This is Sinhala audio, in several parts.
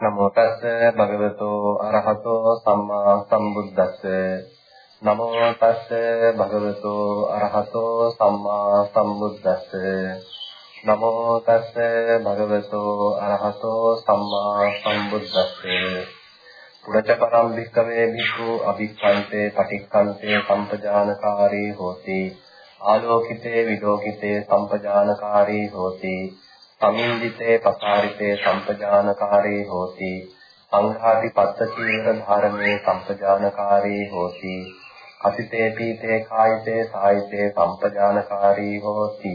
නමෝ තස්ස භගවතෝ අරහතෝ සම්මා සම්බුද්දස්ස. නමෝ තස්ස භගවතෝ අරහතෝ සම්මා සම්බුද්දස්ස. නමෝ තස්ස භගවතෝ අරහතෝ සම්මා සම්බුද්දස්ස. පුරච පරම් භික්කවේ භික්ඛු අභික්ඛන්තේ පටික්ඛන්තේ සම්පජානකාරී හෝති. ආලෝකිතේ විලෝකිතේ සම්පජානකාරී හෝති. සමින්දිතේ පසාරිතේ සම්පජානකාරී හෝති. සංඝාති පත්ත චීවර ධාරමේ සම්පජානකාරී හෝති. අසිතේ පීතේ කායිතේ සායිතේ සම්පජානකාරී හෝති.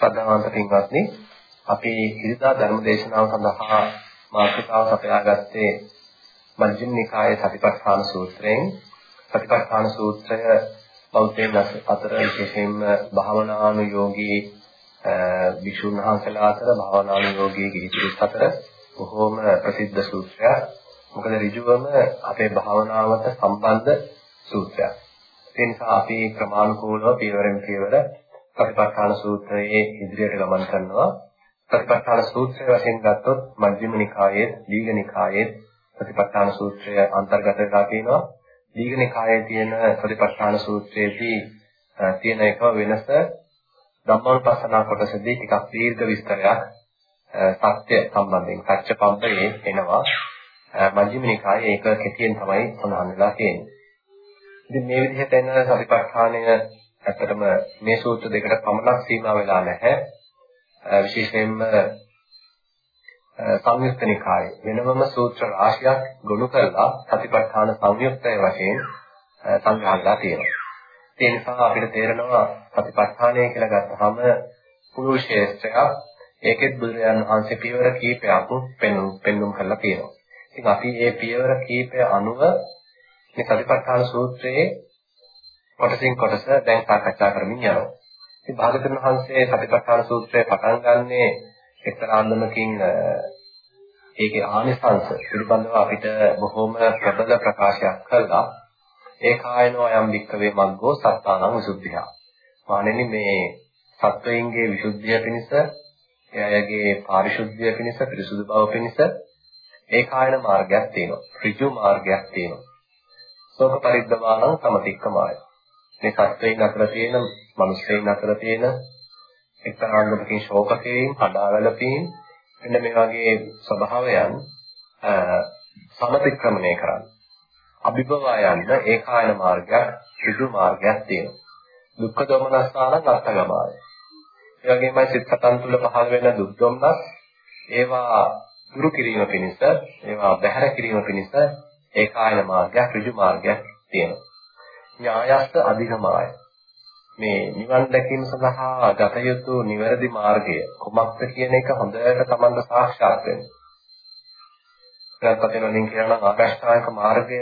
සදාන්ත පින්වත්නි අපි ඉරිදා ධර්ම දේශනාව සඳහා මාතෘකාව සපයාගත්තේ මජ්ක්‍ධිම නිකායේ සතිපට්ඨාන සූත්‍රයෙන්. සතිපට්ඨාන සූත්‍රය බෞද්ධයන් අතර විශේෂයෙන්ම භාවනානුයෝගී විසුණු වහන්සේලා අතර භාවනානුයෝගී ගිහිපිරිස් අතර බොහෝම ප්‍රසිද්ධ සූත්‍රයක්. මොකද ඍජුවම අපේ භාවනාවට සම්බන්ධ සූත්‍රයක්. ඒ නිසා අපි ක්‍රමානුකූලව පියවරෙන් පියවර සතිපට්ඨාන සූත්‍රයේ ඉදිරියට ගමන් කරනවා. සතිපට්ඨාන සූත්‍රය වශයෙන් ගත්තොත් මජ්ක්‍ධිම නිකායේ, දීඝ නිකායේ සතිපට්ඨාන සූත්‍රය අන්තර්ගත වෙලා තියෙනවා. දීඝනිකායේ තියෙන සතිපට්ඨාන සූත්‍රයේදී තියෙන එකම වෙනස ධම්මානුපස්සනා කොටසදී ටිකක් දීර්ඝ විස්තරයක් සත්‍ය සම්බන්ධයෙන් සත්‍යපම්පයේ එනවා මජ්ක්‍ධිම නිකායේ ඒක කෙටියෙන් තමයි සඳහන් වෙලා තියෙන්නේ. ඉතින් මේ විදිහට එන සතිපට්ඨානය ඇත්තටම මේ සූත්‍ර දෙකට පමණක් සීමා වෙලා නැහැ. විශේෂයෙන්ම සංයුක්ත නිකායේ වෙනමම සූත්‍ර රාශියක් ගොනු කරලා සතිපට්ඨාන සංයුක්තය වශයෙන් සංග්‍රහලා තියෙනවා. ඒ නිසා අපිට තේරෙනවා සතිපට්ඨානය කියලා ගත්තහම පුළු ශේෂ්ත්‍රයක් ඒකෙත් බුදුරජාණන් වහන්සේ පියවර කීපයක් පෙන්වුම් පෙන්වුම් කරලා තියෙනවා. ඉතින් අපි මේ පියවර කීපය අනුව මේ සතිපට්ඨාන සූත්‍රයේ කොටසින් කොටස දැන් සාකච්ඡා කරමින් යනවා. ඉතින් භාගතුන් වහන්සේ සතිපට්ඨාන සූත්‍රය පටන් ගන්නේ එක්තරා අන්දමකින් ඒකේ ආනිසංස පිළිබඳව අපිට බොහොම ප්‍රබල ප්‍රකාශයක් කළා. ඒ කායනෝ යම් වික්කවේ මග්ගෝ සත්තානං විසුද්ධිය. මානෙනි මේ සත්වයින්ගේ විසුද්ධිය පිණිස, එයාගේ පාරිශුද්ධිය පිණිස, පිරිසුදු බව පිණිස ඒ කායන මාර්ගයක් තියෙනවා. ඍජු මාර්ගයක් තියෙනවා. සෝක පරිද්දමානං සමතික්කමාය. මේ සත්වයින් අතර තියෙන, මිනිස්සෙයින් අතර තියෙන එක්තරාන්දමකින් ශෝකකයෙන් හදාවැළපීම් මෙන්න මේ වගේ ස්වභාවයන් සමතික්‍රමණය කරන්න. අභිභවා යන්න ඒකායන මාර්ගයක් ඍජු මාර්ගයක් තියෙනවා. දුක්ඛ දෝමනස්සාන අර්ථගමාය. ඒ වගේමයි සිත් සතන් තුළ පහළ වෙන දුක් දොම්නස් ඒවා දුරු කිරීම පිණිස ඒවා බැහැර කිරීම පිණිස ඒකායන මාර්ගයක් ඍජු මාර්ගයක් තියෙනවා. ඥායස්ස අධිගමාය. මේ නිවන් දැකීම සඳහා ගත යුතු නිවැරදි මාර්ගය කුමක්ද කියන එක හොඳට Tamanda සාක්ෂාත් වෙන්න. ප්‍රත්‍යයෙන් වලින් කියනවා ආකාශායක මාර්ගය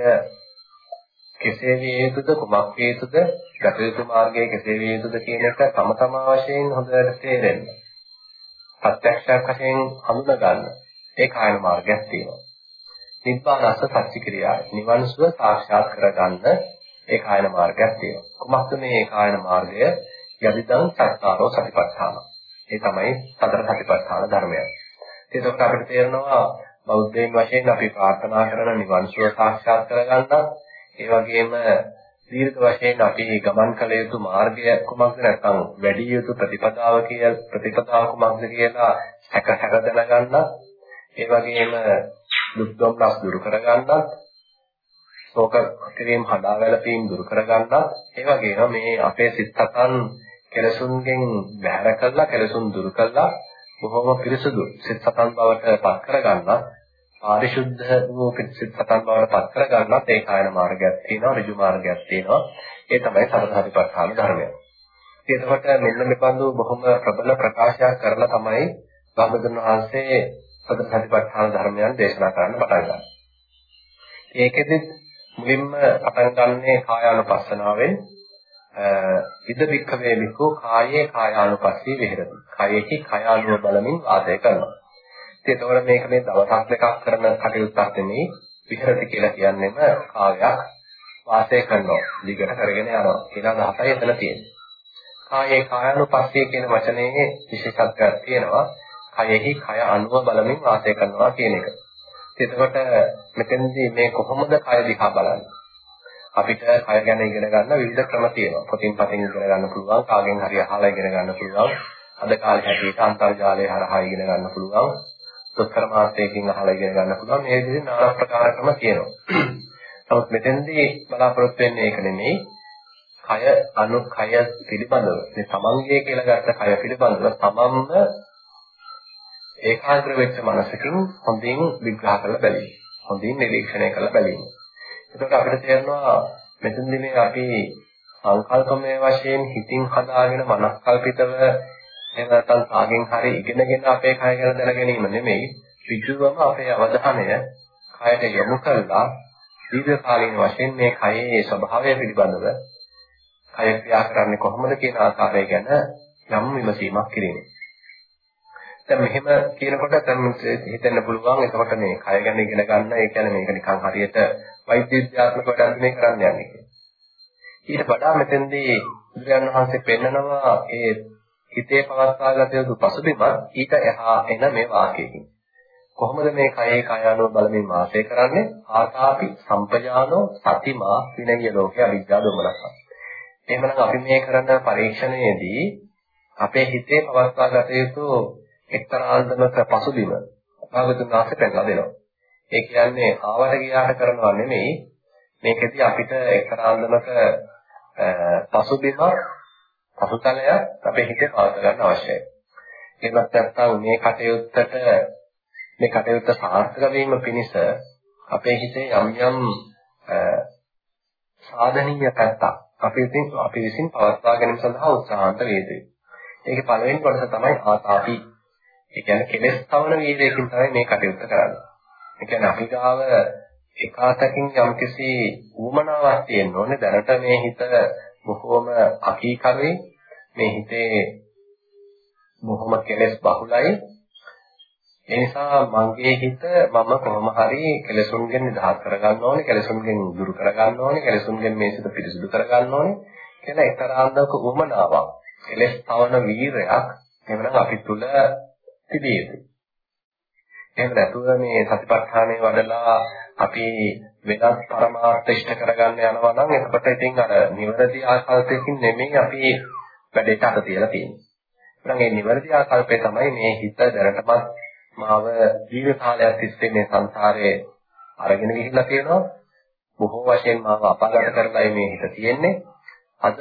කෙසේ විය යුතුද කුමක් විය යුතුද ගත යුතු මාර්ගය කෙසේ විය යුතුද කියන එක තම තමා වශයෙන් හොඳට තේරෙන්න. ප්‍රත්‍යක්ෂයක් වශයෙන් හඳුනා ගන්න. ඒ කායන මාර්ගයක් තියෙනවා. නිබ්බානස්ස සත්‍ය ක්‍රියාව. නිවන් සුව සාක්ෂාත් කරගන්න ඒ කායන මාර්ගයක් තියෙනවා. කොහොමද මේ කායන මාර්ගය? යදිදං සත්තාරෝ සතිපට්ඨාන. ඒ තමයි සතර සතිපට්ඨාන ධර්මය. ඒකත් අපිට තේරෙනවා බෞද්ධයන් වශයෙන් අපි ප්‍රාර්ථනා කරන නිවන් සුව සාක්ෂාත් කරගන්නත් ඒ වගේම දීර්ඝ වශයෙන් අපි ගමන් කළ යුතු මාර්ගය කුමක්ද නැත්නම් වැඩි යුතු ප්‍රතිපදාව කියලා ප්‍රතිපදාව කුමක්ද කියලා හැක හැක දැනගන්නත් ඒ වගේම දුක් දුම්නස් දුරු කරගන්නත් ශෝක කිරීම හදා වැළපීම් දුරු කරගන්නත් ඒ වගේම මේ අපේ සිත් සතන් කෙලසුන්ගෙන් බැහැර කරලා කෙලසුන් දුරු කරලා බොහොම පිරිසුදු සිත් සතන් බවට පත් කරගන්නත් පාරිශුද්ධ වූ සිත් සතන් බවට පත් කරගන්නත් ඒ කායන මාර්ගයක් තියෙනවා ඍජු මාර්ගයක් තියෙනවා. ඒ තමයි සතරධාතිපත්ථාන ධර්මය. එතකොට මෙන්න මෙබඳු බොහොම ප්‍රබල ප්‍රකාශයක් කරලා තමයි භාගතුන් වහන්සේ සතරධාතිපත්ථාන ධර්මයන් දේශනා කරන්න පටන් ගන්නේ. ඒකෙදිත් මුලින්ම පටන් ගන්නේ කායානුපස්සනාවෙන් ඉද වික්ඛවේ විකෝ කායේ කායානුපස්සී විහෙරති. කයෙහි කයානුව බලමින් වාසය කරනවා. ඉතින් ඒතකොට මේක මේ දවසක් දෙකක් කරන කටයුත්තක් නෙමෙයි විහෙරති කියලා කියන්නේම කාලයක් වාසය කරනවා. දිගට කරගෙන යනවා. කියලා දහසයි එතන තියෙන්නේ. කායේ කායානුපස්සී කියන වචනේ විශේෂත්වයක් තියෙනවා. කයෙහි කය අනුව බලමින් වාසය කරනවා කියන එක. එතකොට මෙතනදී මේ කොහොමද කය දිහා බලන්නේ? අපිට කය ගැන ඉගෙන ගන්න විවිධ ක්‍රම තියෙනවා. පොතින් පතින් ඉගෙන ගන්න පුළුවන්, කාගෙන් හරි අහලා ඉගෙන ගන්න පුළුවන්. අද කාලේ හැටියට අන්තර්ජාලය හරහා ඉගෙන ගන්න පුළුවන්. දොස්තර මාත්‍යකින් අහලා ඉගෙන ගන්න පුළුවන්. මේ විදිහේ নানা ප්‍රකාර ක්‍රම තියෙනවා. නමුත් මෙතෙන්දී බලාපොරොත්තු වෙන්නේ ඒක නෙමෙයි. කය අනු කය පිළිබඳව මේ තමන්ගේ කියලා ගත්ත කය පිළිබඳව තමන්ම ඒකාග්‍ර වෙච්ච මනසකින් හොඳින් විග්‍රහ කරලා බලන්න. හොඳින් නිරීක්ෂණය කරලා බලන්න. එතකොට අපිට තේරෙනවා මෙතනදී මේ අපි සංකල්පමය වශයෙන් හිතින් හදාගෙන මනස්කල්පිතව එහෙම නැත්නම් කාගෙන් හරි ඉගෙනගෙන අපේ කය ගැන දැන ගැනීම නෙමෙයි ඍජුවම අපේ අවධානය කයට යොමු කරලා දීර්ඝකාලීන වශයෙන් මේ කයේ ස්වභාවය පිළිබඳව කය ක්‍රියා කරන්නේ කොහොමද කියන ආකාරය ගැන යම් විමසීමක් කිරීම. දැන් මෙහෙම කියනකොට දැන් හිතෙන්න පුළුවන් එතකොට මේ කය ගැන ඉගෙන ගන්න ඒ කියන්නේ මේක නිකන් හරියට වෛද්‍ය විද්‍යාත්මක වැඩක් නෙමෙයි කරන්න යන්නේ කියලා. ඊට වඩා මෙතෙන්දී බුදුරජාණන් වහන්සේ පෙන්නනවා ඒ හිතේ පවත්වාගත යුතු පසුබිම ඊට එහා එන මේ වාක්‍යයකින්. කොහොමද මේ කයේ කය අනුව බලමින් වාසය කරන්නේ? ආතාපි සම්පජානෝ සතිමා විනය ලෝකේ අවිද්‍යාව දොමනස. එහෙමනම් අපි මේ කරන පරීක්ෂණයේදී අපේ හිතේ පවත්වාගත යුතු එක්තරා අන්දමක පසුබිම භාගතුන් වහන්සේ පෙන්නලා දෙනවා. ඒ කියන්නේ ආවට ගියාට කරනවා නෙමෙයි මේකෙදි අපිට එක්තරා අන්දමක පසුබිම පසුතලයක් අපේ හිතේ පවත්වා ගන්න අවශ්‍යයි. එහෙමත් නැත්නම් මේ කටයුත්තට මේ කටයුත්ත සාර්ථක වීම පිණිස අපේ හිතේ යම් යම් සාධනීය පැත්තක් අපි විසින් අපි විසින් පවත්වා ගැනීම සඳහා උත්සාහන්ත වේදේ. ඒකේ පළවෙනි කොටස තමයි ආතාපි. ඒ කියන්නේ කෙලස් තවන වීර්යයෙන් තමයි මේ කටයුත්ත කරන්නේ. ඒ කියන්නේ අපි ගාව එකාතකින් යම්කිසි ඌමනාවක් තියෙන්න ඕනේ. දැනට මේ හිත බොහෝම අකීකරේ මේ හිතේ බොහොම කෙලස් බහුලයි. ඒ නිසා මගේ හිත මම කොහොම හරි කෙලසුන්ගෙන් නිදහස් කරගන්න ඕනේ කෙලසුන්ගෙන් දුරු කරගන්න ඕනේ කෙලසුන්ගෙන් මේ සිත පිරිසිදු කරගන්න ඕනේ කියලා එක්තරාන්දක උමනාවක් කෙලස් තවන වීරයක් එවනම් අපි තුල තිබිය යුතුයි එහෙම නැතුව මේ සතිපට්ඨානය වඩලා අපි වෙනත් පරමාර්ථ ඉෂ්ට කරගන්න යනවා නම් එතකොට ඉතින් අර නිවැරදි ආකල්පයකින් නෙමෙයි අපි වැඩේට අත තියලා තියෙන්නේ. එහෙනම් මේ නිවැරදි ආකල්පය තමයි මේ හිත දැනටමත් මාව දීර්ඝ කාලයක් තිස්සේ මේ සංසාරයේ අරගෙන ගිහිල්ලා තියෙනවා. බොහෝ වශයෙන් මාව අපාගත කරලායි මේ හිත තියෙන්නේ. අද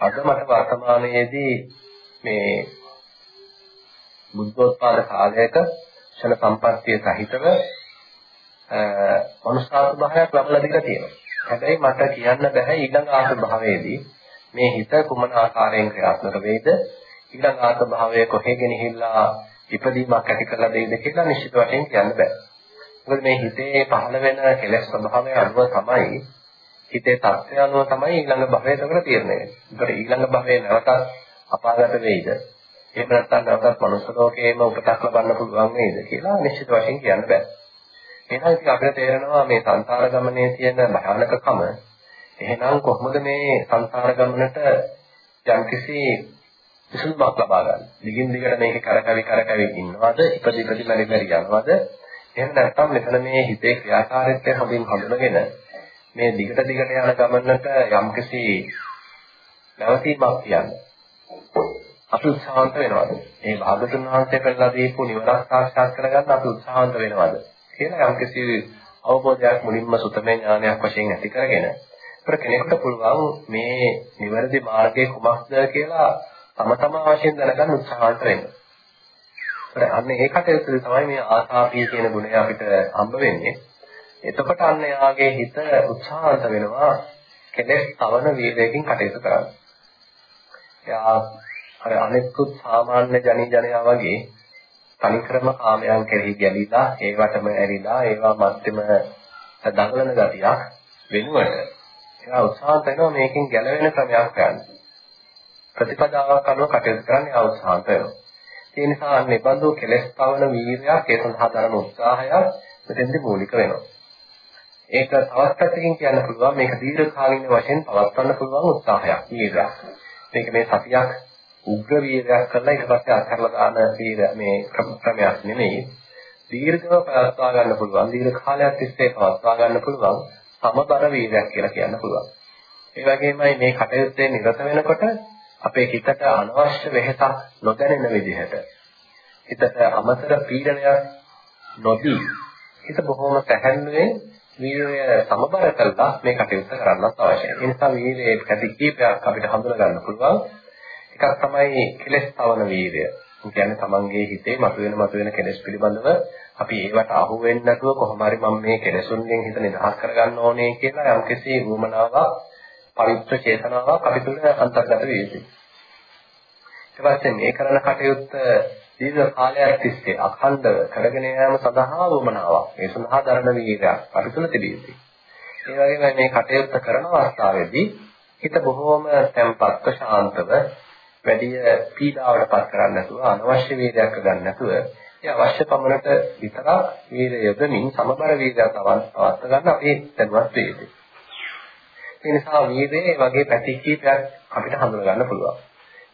අද මට වර්තමානයේදී මේ බුද්ධෝත්පාද කාලයක ක්ෂණ සම්පත්තිය සහිතව මනුෂ්‍යාත්ම භාවයක් ලබලා දීලා තියෙනවා. හැබැයි මට කියන්න බෑ ඊළඟ ආත්ම භාවයේදී මේ හිත කුමන ආකාරයෙන් ක්‍රියාත්මක වෙයිද ඊළඟ ආත්ම භාවයේ කොහෙ ගෙනහිල්ලා ඉපදීමක් ඇති කරලා දෙයිද කියලා නිශ්චිත වශයෙන් කියන්න බෑ. මොකද මේ හිතේ පහළ වෙන කෙලෙස් ස්වභාවය අනුව තමයි හිතේ තත්ත්වය අනුව තමයි ඊළඟ භවය එතකොට තීරණය වෙන්නේ. ඒකට ඊළඟ භවයේ නැවතත් අපාගත වෙයිද? එහෙම නැත්නම් නැවතත් මනුස්ස ලෝකයේම උපතක් ලබන්න පුළුවන් වේද කියලා නිශ්චිත වශයෙන් කියන්න බෑ. එහෙනම් ඉතින් අපිට තේරෙනවා මේ සංසාර ගමනේ තියෙන භයානකකම. එහෙනම් කොහොමද මේ සංසාර ගමනට යම්කිසි විසඳුමක් ලබා ගන්න. දිගින් දිගට මේක කරකැවි කරකැවි ඉන්නවද? ඉපදි ඉපදි මරි මරි යනවද? එහෙම නැත්නම් මෙතන මේ හිතේ ක්‍රියාකාරීත්වය හොඳින් හඳුනගෙන මේ දිගට දිගට යන ගමනට යම්කිසි නැවතීමක් කියන්නේ. අපි උත්සාහන්ත වෙනවද? මේ භාගතුන් වහන්සේ කරලා දීපු නිවනක් සාක්ෂාත් කරගන්න අපි උත්සාහන්ත වෙනවද? කියලා යම්කිසි අවබෝධයක් මුලින්ම සුතමේ ඥානයක් වශයෙන් ඇති කරගෙන අපර කෙනෙකුට පුළුවන් මේ නිවැරදි මාර්ගය කුමක්ද කියලා තම තමා වශයෙන් දැනගන්න උත්සාහන්ත වෙන්න. ඒත් අන්න ඒ කටයුතු තමයි මේ ආසාපී කියන ගුණය අපිට හම්බ වෙන්නේ. එතකොට අන්න යාගේ හිත උත්සාහන්ත වෙනවා කෙලෙස් තවන වීර්යයෙන් කටයුතු කරන්න. එයා අර අනෙකුත් සාමාන්‍ය ජනී ජනයා වගේ තනිකරම කාමයන් කෙරෙහි ගැලිලා ඒවටම ඇරිලා ඒවා මැත්තේම දඟලන ගතියක් වෙනුවට එයා උත්සාහ කරනවා මේකෙන් ගැලවෙන ක්‍රමයක් ගන්න. ප්‍රතිපදාවක් අනුව කටයුතු කරන්න එයා උත්සාහ කරනවා. ඒ නිසා නිබඳු කෙලස් පවන වීර්යයක් ඒ සඳහා දරන උත්සාහයක් මෙතෙන්දි මූලික වෙනවා. ඒක තවත් පැත්තකින් කියන්න පුළුවන් මේක දීර්ඝ කාලින වශයෙන් පවත්වන්න පුළුවන් උත්සාහයක් වීර්යයක්. මේක මේ සතියක් උග්‍ර වීරයක් කරලා ඊට පස්සේ අත්හැරලා දාන වීර මේ ක්‍රමයක් නෙමෙයි. දීර්ඝව පවත්වා ගන්න පුළුවන්. දීර්ඝ කාලයක් තිස්සේ පවත්වා ගන්න පුළුවන් සමබර වීරයක් කියලා කියන්න පුළුවන්. ඒ වගේමයි මේ කටයුත්තේ නිරත වෙනකොට අපේ හිතට අනවශ්‍ය වෙහෙසක් නොදැනෙන විදිහට හිතට අමතර පීඩනයක් නොදී හිත බොහොම පැහැදිලිවෙන් වීර්යය සමබර කරලා මේ කටයුත්ත කරන්නත් අවශ්‍යයි. ඒ නිසා වීර්යයේ පැති කීපයක් අපිට හඳුනා ගන්න පුළුවන්. එකක් තමයි කෙලස් තවන වීර්යය. ඒ කියන්නේ තමන්ගේ හිතේ මතුවෙන මතුවෙන කෙලස් පිළිබඳව අපි ඒවට අහු වෙන්නේ නැතුව කොහොම හරි මම මේ කෙලසුන්ගෙන් හිත නිදහස් කරගන්න ඕනේ කියලා යම්කිසි වුමනාවක් පවිත්‍ර චේතනාවක් අපි තුළ අන්තර්ගත විය යුතුයි. ඊට පස්සේ මේ කරන කටයුත්ත දීර්ඝ කාලයක් තිස්සේ අඛණ්ඩව කරගෙන යාම සඳහා වමනාවක්. ඒ සඳහා දරණ වීරයක් අපි තුළ තිබිය යුතුයි. ඒ වගේම මේ කටයුත්ත කරන අවස්ථාවේදී හිත බොහෝම තැම්පත්ව ශාන්තව වැඩි පීඩාවට පත් කරන්නේ නැතුව අනවශ්‍ය වේදයක් ගන්න නැතුව ඒ අවශ්‍ය පමණට විතර වීර්ය යොදමින් සමබර වීර්යයක් අවස්ථාවක් ගන්න අපේ දැනුවත් වේවි. ඒ නිසා වීර්යයේ වගේ පැති කිහිපයක් අපිට හඳුනා ගන්න පුළුවන්.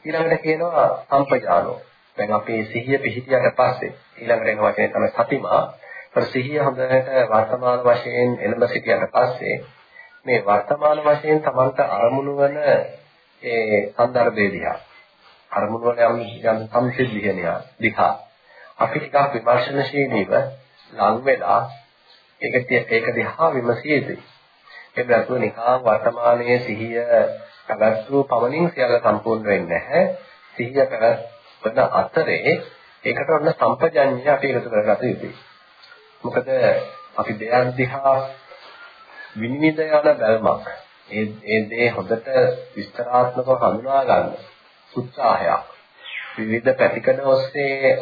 ඊළඟට කියනවා සම්පජානෝ. දැන් අපේ සිහිය පිහිටියට පස්සේ ඊළඟට එන වචනේ තමයි සතිමා. ඒ සිහිය හොඳට වර්තමාන වශයෙන් එළඹ සිටියට පස්සේ මේ වර්තමාන වශයෙන් Tamanta අරමුණු වන ඒ සන්දර්භය දිහා අරමුණු වල යම් යම් සම්සිද්ධිය දිහා අපි ටිකක් විමර්ශනශීලීව ලං වෙලා ඒක ඒක දිහා විමසිය යුතුයි. ඒක නැතුව නිකා වර්තමානයේ සිහිය පැවැත්වූ පමණින් සියල්ල සම්පූර්ණ වෙන්නේ නැහැ. සිහිය පැවැත් වන අතරේ ඒකට ඔන්න සම්පජඤ්ඤය අපි එකතු කරගත යුතුයි. මොකද අපි දෙයක් දිහා විනිවිද යන බැල්මක් ඒ ඒ දේ හොඳට විස්තරාත්මකව හඳුනා ගන්න උත්සාහයක් විවිධ පැතිකඩ ඔස්සේ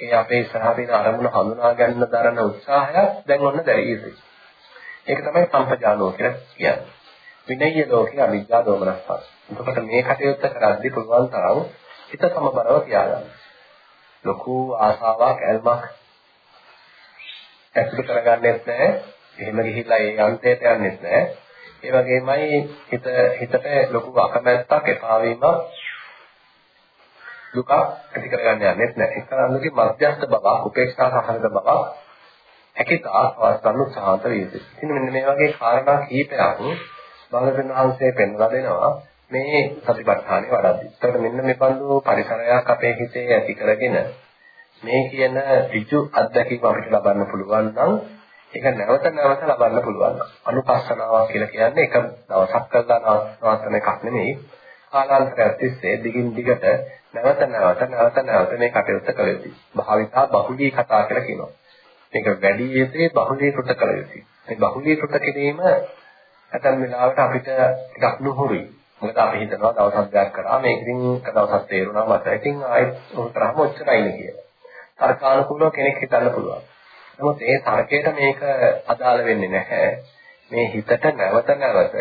ඒ අපේ ඉස්සරහා තියෙන අරමුණ හඳුනා ගන්න දරන උත්සාහයක් දැන් ඔන්න දැරිය යුතුයි. ඒක තමයි සම්පජානෝ කියලා කියන්නේ. විනය්‍ය ලෝකේ අවිද්‍යා දෝමනස්පස්. එතකොට මේ කටයුත්ත කරද්දී පුළුවන් තරම් හිත සමබරව තියාගන්න. ලොකු ආසාවක් ඇල්මක් ඇතුළු කරගන්නෙත් නැහැ. එහෙම ගිහිල්ලා ඒ අන්තයට යන්නෙත් නැහැ. ඒ වගේමයි හිත හිතට ලොකු අකමැත්තක් එපා වීමක් දුක ඇති කරගන්න යන්නෙත් නැහැ. එක්තරාන්දගේ මධ්‍යස්ථ බවක්, උපේක්ෂා සහගත බවක් හැකිතා අවස්ථාවල සාන්ත විය යුතුයි. ඉතින් මෙන්න මේ වගේ කාරණා කීපයක් බාලකන් වහන්සේ පෙන්වලා දෙනවා. මේ සතිපට්ඨානෙ වඩද්දි. ඒකට මෙන්න මේ බඳු පරිසරයක් අපේ හිතේ ඇති කරගෙන මේ කියන ඍජු අත්දැකීම අපිට ලබන්න පුළුවන් නම් ඒක නැවත නැවත ලබන්න පුළුවන්. අනුපස්සනාවක් කියලා කියන්නේ එක දවසක් කරලා නවත්තන එකක් නෙමෙයි. කාලාන්තරයක් තිස්සේ දිගින් දිගට නැවත නැවත නැවත නැවත මේ කටයුත්ත කළ යුතුයි. භාවිතා බහුලී කතා කියලා කියනවා. මේක වැඩි යුතුයි බහුලීකృత කළ යුතුයි. මේ බහුලීකృత කිරීම ඇතන් වෙලාවට අපිට ටිකක් නුහුරුයි. මොකද අපි හිතනවා දවසක් ගයක් කරා මේක ඉතින් එක දවසක් තේරුණා මට. ඉතින් ආයෙත් උන්තරම ඔච්චරයිනේ කියලා. තර්කානුකූලව කෙනෙක් හිතන්න පුළුවන්. නමුත් ඒ තර්කයට මේක අදාළ වෙන්නේ නැහැ. මේ හිතට නැවත නැවත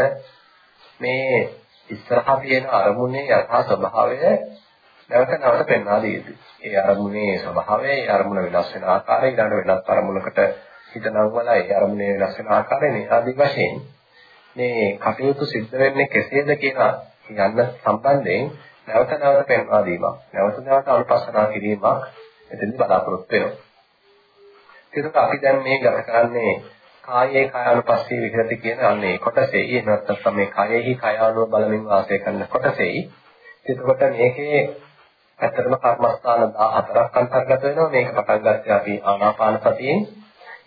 මේ ඉස්සරහා තියෙන අරමුණේ යථා ස්වභාවය නැවත නැවත පෙන්වා දිය යුතුයි. ඒ අරමුණේ ස්වභාවය, ඒ අරමුණ වෙනස් වෙන ආකාරය, ඊළඟ වෙනස් අරමුණකට හිත නංවලා ඒ අරමුණේ වෙනස් වෙන ආකාරය ආදී වශයෙන් මේ කටයුතු සිද්ධ වෙන්නේ කෙසේද කියලා යන්න සම්බන්ධයෙන් නැවත නැවත පෙන්වා දීමක්. නැවත නැවත අනුපස්සනා කිරීමක් එතෙන්දි බලාපොරොත්තු වෙනවා. ඒකට අපි දැන් මේ ගත කරන්නේ කායේ කායानुපස්සී විහෙරති කියන අන්නේ කොටසේ. එහෙම නැත්නම් මේ කායෙහි කායානුව බලමින් වාසය කරන කොටසේ එතකොට මේකේ ඇත්තටම කර්මස්ථාන 14ක් අන්තර්ගත වෙනවා. මේක පටන් ගත්තේ අපි ආනාපාන සතියෙන්.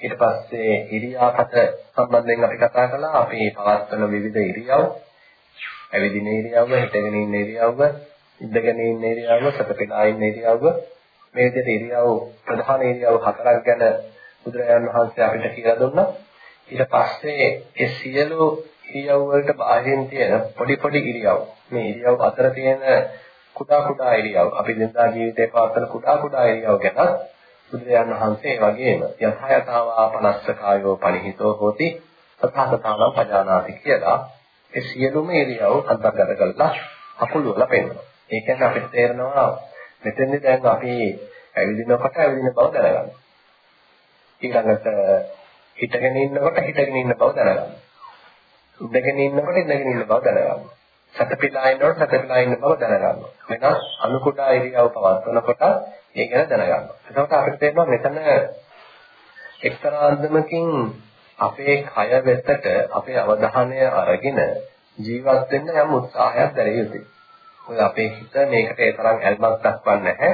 ඊට පස්සේ ඉරියාපත සම්බන්ධයෙන් අපි කතා කළා. අපි පවත්වන විවිධ ඉරියව්, ඇවිදින ඉරියව්ව, හිටගෙන ඉන්න ඉරියව්ව, ඉඳගෙන ඉන්න ඉරියව්ව, සතපෙලා ඉන්න ඉරියව්ව, මේ විදිහට ඉරියව් ප්‍රධාන ඉරියව් හතරක් ගැන බුදුරජාණන් වහන්සේ අපිට කියලා දුන්නා. ඊට පස්සේ ඒ සියලු ඉරියව් වලට බාහිරින් තියෙන පොඩි පොඩි ඉරියව් මේ ඉරියව් අතර තියෙන කුඩා කුඩා ඉරියව් අපි දිනදා ජීවිතේ පවත්වන කුඩා කුඩා ඉරියව් ගැන බුදුරජාණන් වහන්සේ වගේම යථා යථාවා පනස්ස කායෝ පනිහිතෝ හෝති තථාගතානම් පජානාති කියලා ඒ සියලුම ඉරියව් අන්තර්ගත කරලා අකුළු වල පෙන්නනවා. ඒ කියන්නේ අපිට තේරෙනවා මෙතෙන්දී දැන් අපි ඇවිදිනකොට ඇවිදින බව දැනගන්න. ඊළඟට හිටගෙන ඉන්නකොට හිටගෙන ඉන්න බව දැනගන්න. ඉඳගෙන ඉන්නකොට ඉඳගෙන ඉන්න බව දැනගන්න. සැතපීලා ඉන්නකොට සැතපීලා ඉන්න බව දැනගන්නවා. වෙනස් අනු කුඩා ඉරියව් පවත්වනකොට ඒ ගැන දැනගන්නවා. එතකොට අපිට තේරෙනවා මෙතන එක්තරා අන්දමකින් අපේ කය වෙතට අපේ අවධානය අරගෙන ජීවත් වෙන්න යම් උත්සාහයක් දැරිය යුතුයි. මොකද අපේ හිත මේකට ඒ තරම් ඇල්මක් දක්වන්නේ නැහැ.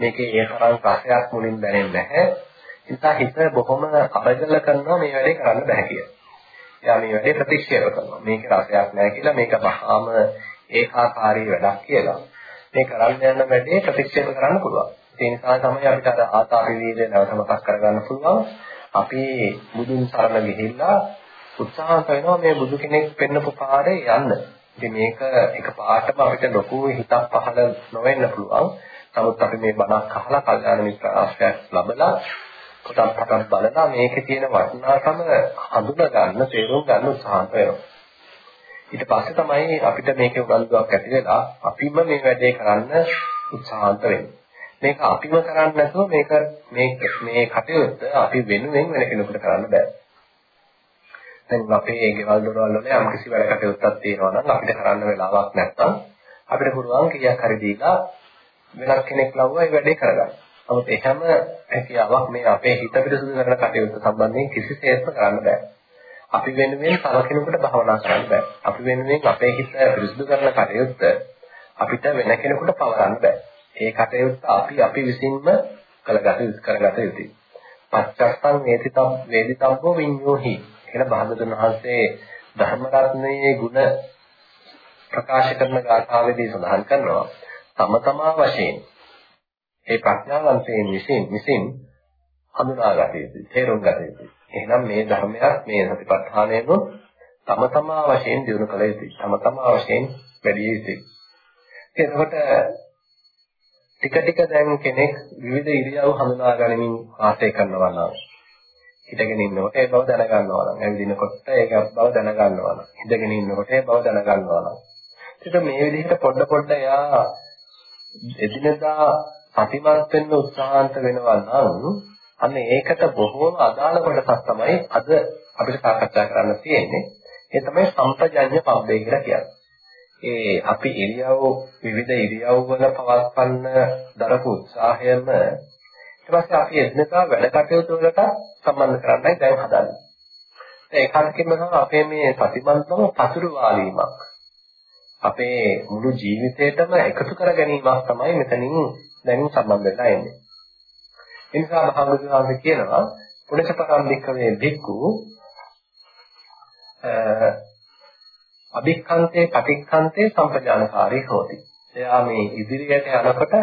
මේකේ ඒ තරම් රසයක් මුලින් දැනෙන්නේ නැහැ. නිසා හිත බොහොම අරගල කරනවා මේ වැඩේ කරන්න බෑ කියලා. එයා මේ වැඩේ ප්‍රතික්ෂේප කරනවා. මේකේ රසයක් නැහැ කියලා මේක වහාම ඒකාකාරී වැඩක් කියලා. මේ කරන්න යන වැඩේ ප්‍රතික්ෂේප කරන්න පුළුවන්. ඒ නිසා තමයි අපිට අර ආතාපි වීර්ය නැවත මතක් කරගන්න පුළුවන්. අපි බුදුන් සරණ ගිහිල්ලා උත්සාහ කරනවා මේ බුදු කෙනෙක් පෙන්වපු පාරේ යන්න. ඉතින් මේක එක පාටම අපිට ලොකු හිතක් පහළ නොවෙන්න පුළුවන්. නමුත් අපි මේ බණක් අහලා කල්යාණ මිත්‍ර ආශ්‍රයයක් ලැබලා පොතක් පටන් බලලා මේකේ තියෙන වටිනාකම හඳුනා ගන්න, තේරුම් ගන්න උත්සාහ කරනවා. ඊට පස්සේ තමයි අපිට මේකේ උගන්වුවක් ඇති වෙලා අපිම මේ වැඩේ කරන්න උත්සාහන්ත වෙන්නේ. මේක අපිම කරන්නේ නැතුව මේක මේ මේ කටයුත්ත අපි වෙනුවෙන් වෙන කෙනෙකුට කරන්න බෑ. දැන් අපේ ගෙවල් දොරවල් වල යම් කිසි වැඩ කටයුත්තක් තියෙනවා නම් අපිට කරන්න වෙලාවක් නැත්නම් අපිට පුළුවන් කීයක් හරි දීලා වෙනත් කෙනෙක් ලව්වා ඒ වැඩේ කරගන්න. නමුත් එහෙම හැකියාවක් මේ අපේ හිත පිරිසුදු කරන කටයුත්ත සම්බන්ධයෙන් කිසිසේත්ම කරන්න බෑ. අපි වෙනුවෙන් තව කෙනෙකුට භවනා කරන්න බෑ. අපි වෙනුවෙන් අපේ හිත පිරිසුදු කරන කටයුත්ත අපිට වෙන කෙනෙකුට පවරන්න බෑ. ඒ කටයුත්ත අපි අපි විසින්ම කළගත කරගත යුතුයි. පච්චත්තං වේදිතම් වේදිතම්බෝ විඤ්ඤෝහි කියලා භාගතුන් වහන්සේ ධර්ම රත්නයේ ಗುಣ ප්‍රකාශ කරන ගාථාවේදී සඳහන් කරනවා. තම තමා වශයෙන් ඒ ප්‍රඥාවන්තයන් විසින් විසින් හඳුනාගත යුතුයි, තේරුම් ගත යුතුයි. එහෙනම් මේ ධර්මයක් මේ සතිපට්ඨානයම තම තමා වශයෙන් දිනු කළ යුතුයි. තම තමා වශයෙන් වැඩි යුතුයි. එතකොට ටික ටික දැන් කෙනෙක් විවිධ ඉරියව් හඳුනා ගනිමින් වාසය කරනවා නම් හිටගෙන ඉන්නකොට ඒ බව දැනගන්නවා නම් ඇවිදිනකොට ඒක බව දැනගන්නවා නම් හිටගෙන ඉන්නකොට ඒ බව දැනගන්නවා නම් ඒක මේ විදිහට පොඩ පොඩ එයා එදිනදා සතිමත් වෙන්න උත්සාහන්ත වෙනවා නම් අන්න ඒකට බොහෝම අදාළ කොටසක් තමයි අද අපිට සාකච්ඡා කරන්න තියෙන්නේ. ඒ තමයි සම්පජඤ්ඤ පබ්බේ කියලා කියන්නේ. ඒ අපි ඉරියව් විවිධ ඉරියව් වල පවත්වන්න දරපු උත්සාහයම ඊට පස්සේ අපි එදිනදා වැඩ කටයුතු වලට සම්බන්ධ කරන්නයි දැන් හදන්නේ. ඒ එකකින්ම තමයි අපේ මේ ප්‍රතිබන්ධම පසුරු වාලීමක්. අපේ මුළු ජීවිතේටම එකතු කර ගැනීමක් තමයි මෙතනින් දැනුම් සම්බන්ධ වෙලා එන්නේ. ඒ නිසා භාගතුන් වහන්සේ කියනවා පුණජ පරම්පිකවේ බික්කු අභික්ඛන්තේ පටික්ඛන්තේ සම්පජානකාරී හොති. එයා මේ ඉදිරියට යනකොට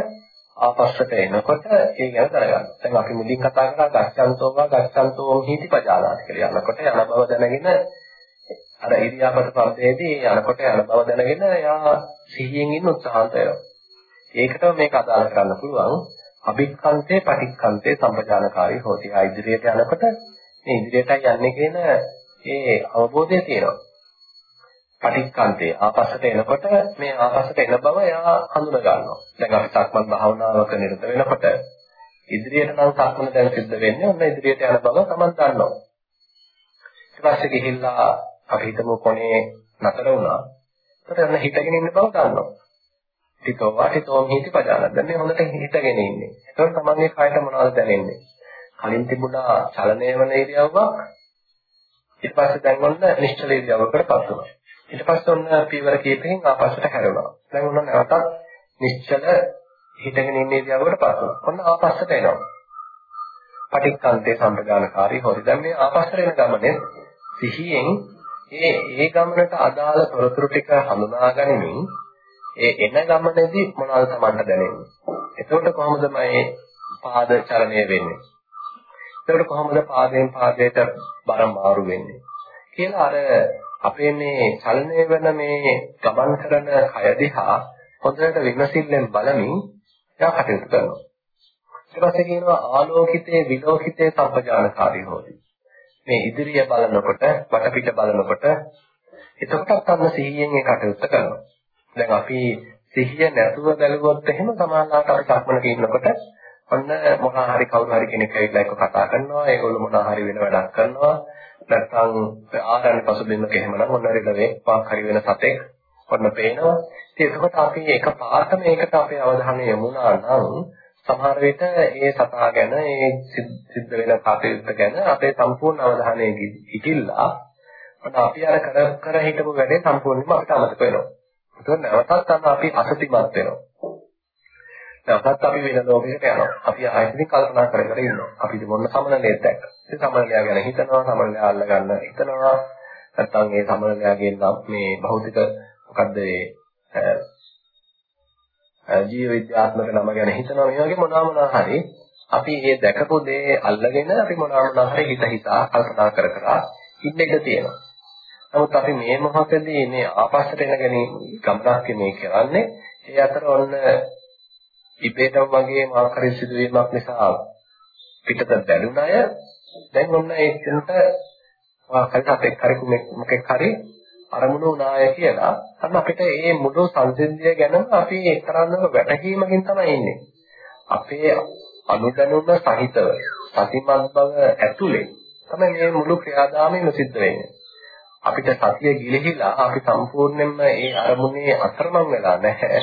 ආපස්සට එනකොට ඒ ගැන දැනගන්න. දැන් අපි මුලින් කතා කරා ගච්ඡන්තෝවා ගච්ඡන්තෝ හිති පජානාති කියලා. යනකොට යන බව දැනගෙන අර ඉරියාපත පරිදේදී යනකොට යන බව දැනගෙන එයා සිහියෙන් ඉන්න උත්සාහන්ත වෙනවා. ඒකටම මේක අදාළ කරන්න පුළුවන්. අභික්ඛන්තේ පටික්ඛන්තේ සම්පජානකාරී හොති. ආ ඉදිරියට යනකොට මේ ඉදිරියට යන්නේ කියන ඒ අවබෝධය තියෙනවා. පටික්ඛන්තේ ආපස්සට එනකොට මේ ආපස්සට එන බව එයා හඳුන ගන්නවා. දැන් අපි සක්මන් භාවනාවක නිරත වෙනකොට ඉදිරියට නම් සක්මන දැන් සිද්ධ වෙන්නේ ඔන්න ඉදිරියට යන බව Taman දන්නවා. ඊට පස්සේ ගිහිල්ලා අපි හිතමු කොනේ නතර වුණා. ඒතර ඔන්න හිටගෙන ඉන්න බව දන්නවා. හිතෝ වාටිතෝ මිහිති පජානත්. දැන් මේ හොඳට හිටගෙන ඉන්නේ. ඒතකොට තමන්ගේ කයට මොනවද දැනෙන්නේ? කලින් තිබුණා චලනය වෙන ඉරියව්වක්. ඊට පස්සේ දැන් ඔන්න නිශ්චල ඉරියව්වකටපත් වුණා. ඊට පස්සේ ඔන්න පීවර කීපකින් ආපස්සට හැරෙනවා. දැන් ඔන්න නැවතත් නිශ්චල හිටගෙන ඉන්න ඉරියව්වකටපත් වුණා. ඔන්න ආපස්සට එනවා. පටික්කන්තේ සම්පදානකාරී හොරි. දැන් මේ ආපස්සට එන ගමනේ සිහියෙන් ඒ ඒ ගමනට අදාළ තොරතුරු ටික හඳුනා ගනිමින් ඒ එන ගමනේදී මොනවද Tamanට දැනෙන්නේ? එතකොට කොහොමද මේ පාද චලනය වෙන්නේ? එතකොට කොහොමද පාදයෙන් පාදයට බර මාරු වෙන්නේ? කියලා අර අපේ මේ චලනය වෙන මේ ගමන් කරන කය දිහා හොඳට විමසිල්ලෙන් බලමින් එයා කටයුතු කරනවා. ඊට පස්සේ කියනවා ආලෝකිතේ විලෝකිතේ සම්පජානකාරී හොති. මේ ඉදිරිය බලනකොට වටපිට බලනකොට එතකොටත් අන්න සිහියෙන් ඒ කටයුත්ත කරනවා. දැන් අපි සිහිය නැතුව බැලුවොත් එහෙම සමානලාට අපි සක්මනක ඉන්නකොට ඔන්න මොනවා හරි කවුරු හරි කෙනෙක් ඇවිල්ලා එක්ක කතා කරනවා ඒගොල්ලෝ මොනවා හරි වෙන වැඩක් කරනවා නැත්නම් ආරණ පසුබිමක එහෙමනම් ඔන්න රිලවේ පාක් හරි වෙන සතෙක් ඔන්න පේනවා. ඉතින් එතකොට අපි එක පාට මේකට අපේ අවධානය යොමුනා නම් සමහර විට ඒ සතා ගැන ඒ සිද්ධ වෙන කටයුත්ත ගැන අපේ සම්පූර්ණ අවධානය ඉතිල්ලා මොන අපි අර කර කර හිටපු වැඩේ සම්පූර්ණයෙන්ම අපිට අමතක වෙනවා. ඒක නැවතත් තමයි අපි අසතිමත් වෙනවා. නැවතත් අපි වෙන ලෝකයකට යනවා. අපි ආයෙත් කල්පනා කර කර ඉන්නවා. අපි මොන සමනලයක් දැක්ක. ඒ සමනලයා ගැන හිතනවා, සමනලයා අල්ල ගන්න හිතනවා. නැත්තම් ඒ සමනලයාගේ මේ භෞතික මොකද්ද ඒ ජීව විද්‍යාත්මක නම ගැන හිතනවා මේ වගේ මොනවා මොනවා හරි අපි මේ දැකපු දේ අල්ලගෙන අපි මොනවා මොනවා හරි හිත හිතා කල්පනා කර කර ඉන්න ඉඩ තියෙනවා. නමුත් අපි මේ මොහොතේදී මේ ආපස්සට එන ගැනීම ගමනක් මේ කරන්නේ ඒ අතර ඔන්න ඉබේටම වගේ මාකරි සිදුවීමක් නිසා පිටත බැලුන අය දැන් ඔන්න ඒකෙන්ට මාකරි අපේ හරි මොකෙක් හරි අරමුණු උනාය කියලා අන්න අපිට මේ මුළු සංසිද්ධිය ගැනම අපි එක්තරාන්දම වැටහීමකින් තමයි ඉන්නේ. අපේ අනුදැනුම සහිතව සතිමත් බව ඇතුලේ තමයි මේ මුළු ක්‍රියාදාමයම සිද්ධ වෙන්නේ. අපිට සතිය ගිලිහිලා අපි සම්පූර්ණයෙන්ම ඒ අරමුණේ අතරමං වෙලා නැහැ.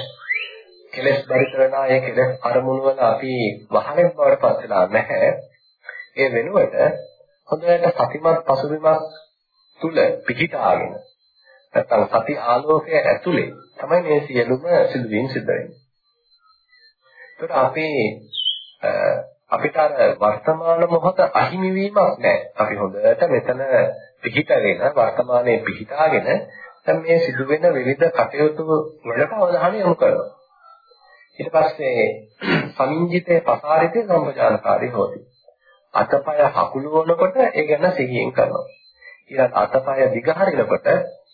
කෙලස් බරිත වෙන ඒ කෙලස් අරමුණු වල අපි වහලෙන් බවට පත් වෙලා නැහැ. ඒ වෙනුවට හොඳට සතිමත් පසුබිමක් තුල පිහිටාගෙන නැත්නම් සති ආලෝකය ඇතුලේ තමයි මේ සියලුම සිදුවීම් සිද්ධ වෙන්නේ. ඒකට අපි අපිට අර වර්තමාන මොහොත අහිමි වීමක් නැහැ. අපි හොඳට මෙතන පිහිටගෙන වර්තමානයේ පිහිටාගෙන දැන් මේ සිදුවෙන විවිධ කටයුතු වලට අවධානය යොමු කරනවා. ඊට පස්සේ සමින්ජිතේ පසාරිතේ සම්පජානකාරී හොති. අතපය හකුලවනකොට ඒ ගැන සිහියෙන් කරනවා. ඊළඟ අතපය දිගහරිනකොට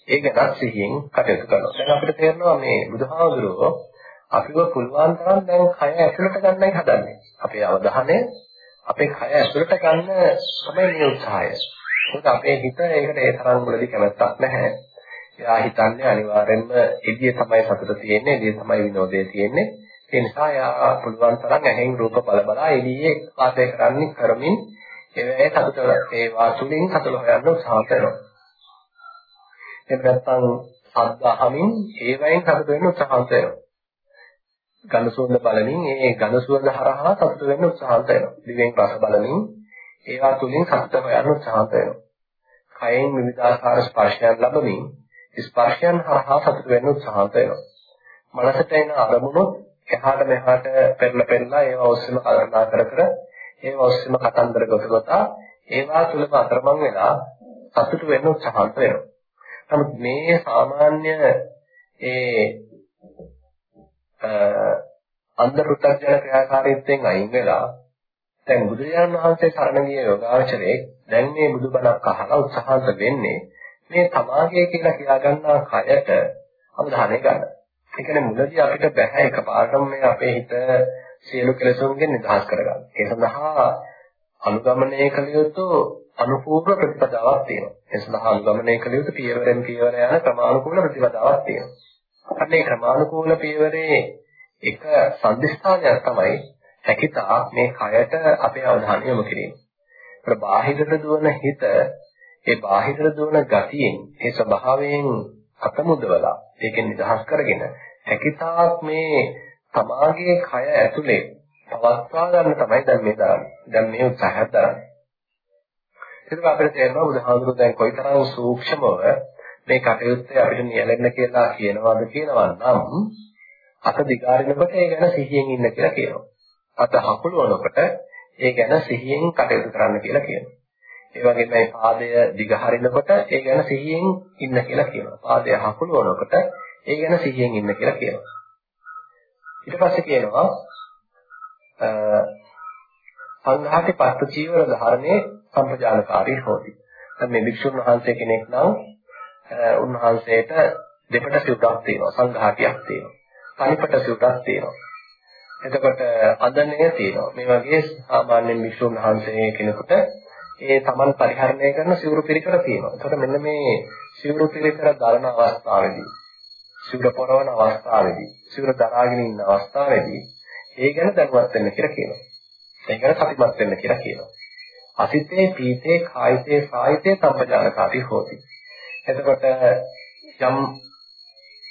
ඒ ගැන සිහියෙන් කටයුතු කරනවා. දැන් අපිට තේරෙනවා මේ බුදුහාමුදුරුවෝ අපිව පුළුවන් තරම් දැන් කය ඇතුළට ගන්නයි හදන්නේ. අපේ අවධානය අපේ කය ඇතුළට ගන්න තමයි මේ උත්සාහය. මොකද අපේ හිත ඒකට ඒ තරම් වලදී කැමැත්තක් නැහැ. එයා හිතන්නේ අනිවාර්යෙන්ම එළිය තමයි සතුට තියෙන්නේ, එළිය තමයි විනෝදය තියෙන්නේ. ඒ නිසා එයා පුළුවන් තරම් ඇහෙන් රූප බල බල එළියේ වාසය කරන්නේ කරමින් ඒ සතුට ඒ වාසුලින් සතුට හොයන්න උත්සාහ කරනවා. එහෙම නැත්නම් ශබ්ද අහමින් ඒ වයින් සතුට වෙන්න උත්සාහ කරනවා. ගඳ සුවඳ බලමින් ඒ ගඳ සුවඳ හරහා සතුට වෙන්න උත්සාහ කරනවා. දිවෙන් රස බලමින් ඒවා තුලින් සතුට හොයන්න උත්සාහ කරනවා. කයෙන් විවිධාකාර ස්පර්ශයන් ලැබමින් ස්පර්ශයන් හරහා සතුට වෙන්න උත්සාහ කරනවා. මනසට එන අරමුණු එහාට මෙහාට පෙරලා පෙරලා ඒවා ඔස්සේම කල්පනා කර කර ඒවා ඔස්සේම කතන්දර ගොත ගොතා ඒවා තුලම අතරමං වෙලා සතුට වෙන්න උත්සාහ කරනවා. නමුත් මේ සාමාන්‍ය ඒ අන්ධ පෘථග්ජන ක්‍රියාකාරීත්වයෙන් අයින් වෙලා දැන් බුදුරජාණන් වහන්සේ සරණ ගිය යෝගාචරයේ දැන් මේ බුදුබණක් අහලා උත්සාහන්ත වෙන්නේ මේ තමාගේ කියලා කියා ගන්නා කයට අවධානය ගන්න. ඒ කියන්නේ මුලදී අපිට බෑ එකපාරටම මේ අපේ හිත සියලු කෙලෙසුන්ගෙන් නිදහස් කරගන්න. ඒ සඳහා අනුගමනය කළ යුතු අනුපූර්ව ප්‍රතිපදාවක් තියෙනවා. ඒ සඳහා අනුගමනය කළ යුතු පියවරෙන් පියවර යන ක්‍රමානුකූල ප්‍රතිපදාවක් තියෙනවා. අන්න ඒ ක්‍රමානුකූල පියවරේ එක සම්දිස්ථානයක් තමයි හැකිතා මේ කයට අපේ අවධානය යොමු කිරීම. ඒත් බාහිරට දුවන හිත ඒ බාහිරට දුවන ගතියෙන් ඒ ස්වභාවයෙන් අතමුදවලා ඒකෙන් නිදහස් කරගෙන හැකිතාක් මේ තමාගේ කය ඇතුලේ පවත්වා ගන්න තමයි දැන් මේ දරන්නේ. දැන් මේ උත්සාහය දරන්නේ. ඒක අපිට තේරෙනවා බුදුහාමුදුරුවෝ දැන් කොයිතරම් සූක්ෂමව මේ කටයුත්තේ අපිට නියැලෙන්න කියලා කියනවාද කියනවා නම් අත දිගාරිනකොට ඒ ගැන සිහියෙන් ඉන්න කියලා කියනවා. අත හකුලවනකොට ඒ ගැන සිහියෙන් කටයුතු කරන්න කියලා කියනවා. ඒ වගේම මේ පාදය දිගහරිනකොට ඒ ගැන සිහියෙන් ඉන්න කියලා කියනවා. පාදය හකුලවනකොට ඒ ගැන සිහියෙන් ඉන්න කියලා කියනවා. ඊට පස්සේ කියනවා සංඝාති පස්ස චීවර ධර්මයේ සම්පජානකාරී හොති. දැන් මේ වික්ෂුන් වහන්සේ කෙනෙක් නම් උන්වහන්සේට දෙපට සිවුරක් තියෙනවා සංඝාතියක් තියෙනවා. තනිපට සිවුරක් තියෙනවා. එතකොට අදණය තියෙනවා. මේ වගේ සාමාන්‍ය වික්ෂුන් වහන්සේ කෙනෙකුට ඒ Taman පරිහරණය කරන සිවුරු පිළිකර තියෙනවා. එතකොට මෙන්න මේ සිවුරු පිළිකර දරන අවස්ථාවේදී සිවුර පොරවන අවස්ථාවේදී සිවුර දරාගෙන ඉන්න අවස්ථාවේදී ඒ ගැන දැනුවත් වෙන්න කියලා කියනවා. ඒ ගැන සතිමත් වෙන්න කියලා කියනවා. අසිතේ පීතේ කායිතේ සායිතේ සම්පජානකාරී හොති. එතකොට යම්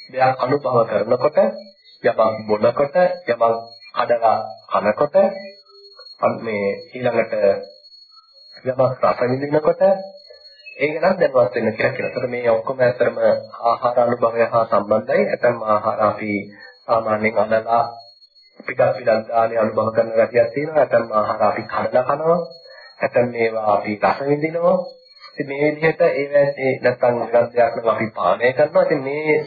දෙයක් අනුභව කරනකොට යමක් බොනකොට යමක් කඩලා කනකොට මේ ඊළඟට යමක් රස විඳිනකොට ඒක නම් දැනුවත් වෙන්න කියලා කියනවා. ඒතර මේ ඔක්කොම ඇත්තරම ආහාර අනුභවය හා සම්බන්ධයි. ඇතම් ආහාර අපි සාමාන්‍යයෙන් අදලා පිටක් පිටක් දානේ අනුභව කරන ගැටියක් තියෙනවා. ඇතම් ආහාර අපි කඩලා කනවා. ඇතම් මේවා අපි රස විඳිනවා. ඉතින් මේ විදිහට ඒවැයි නැත්තම් විරද්දයක් නම් අපි පානය කරනවා. ඉතින් මේ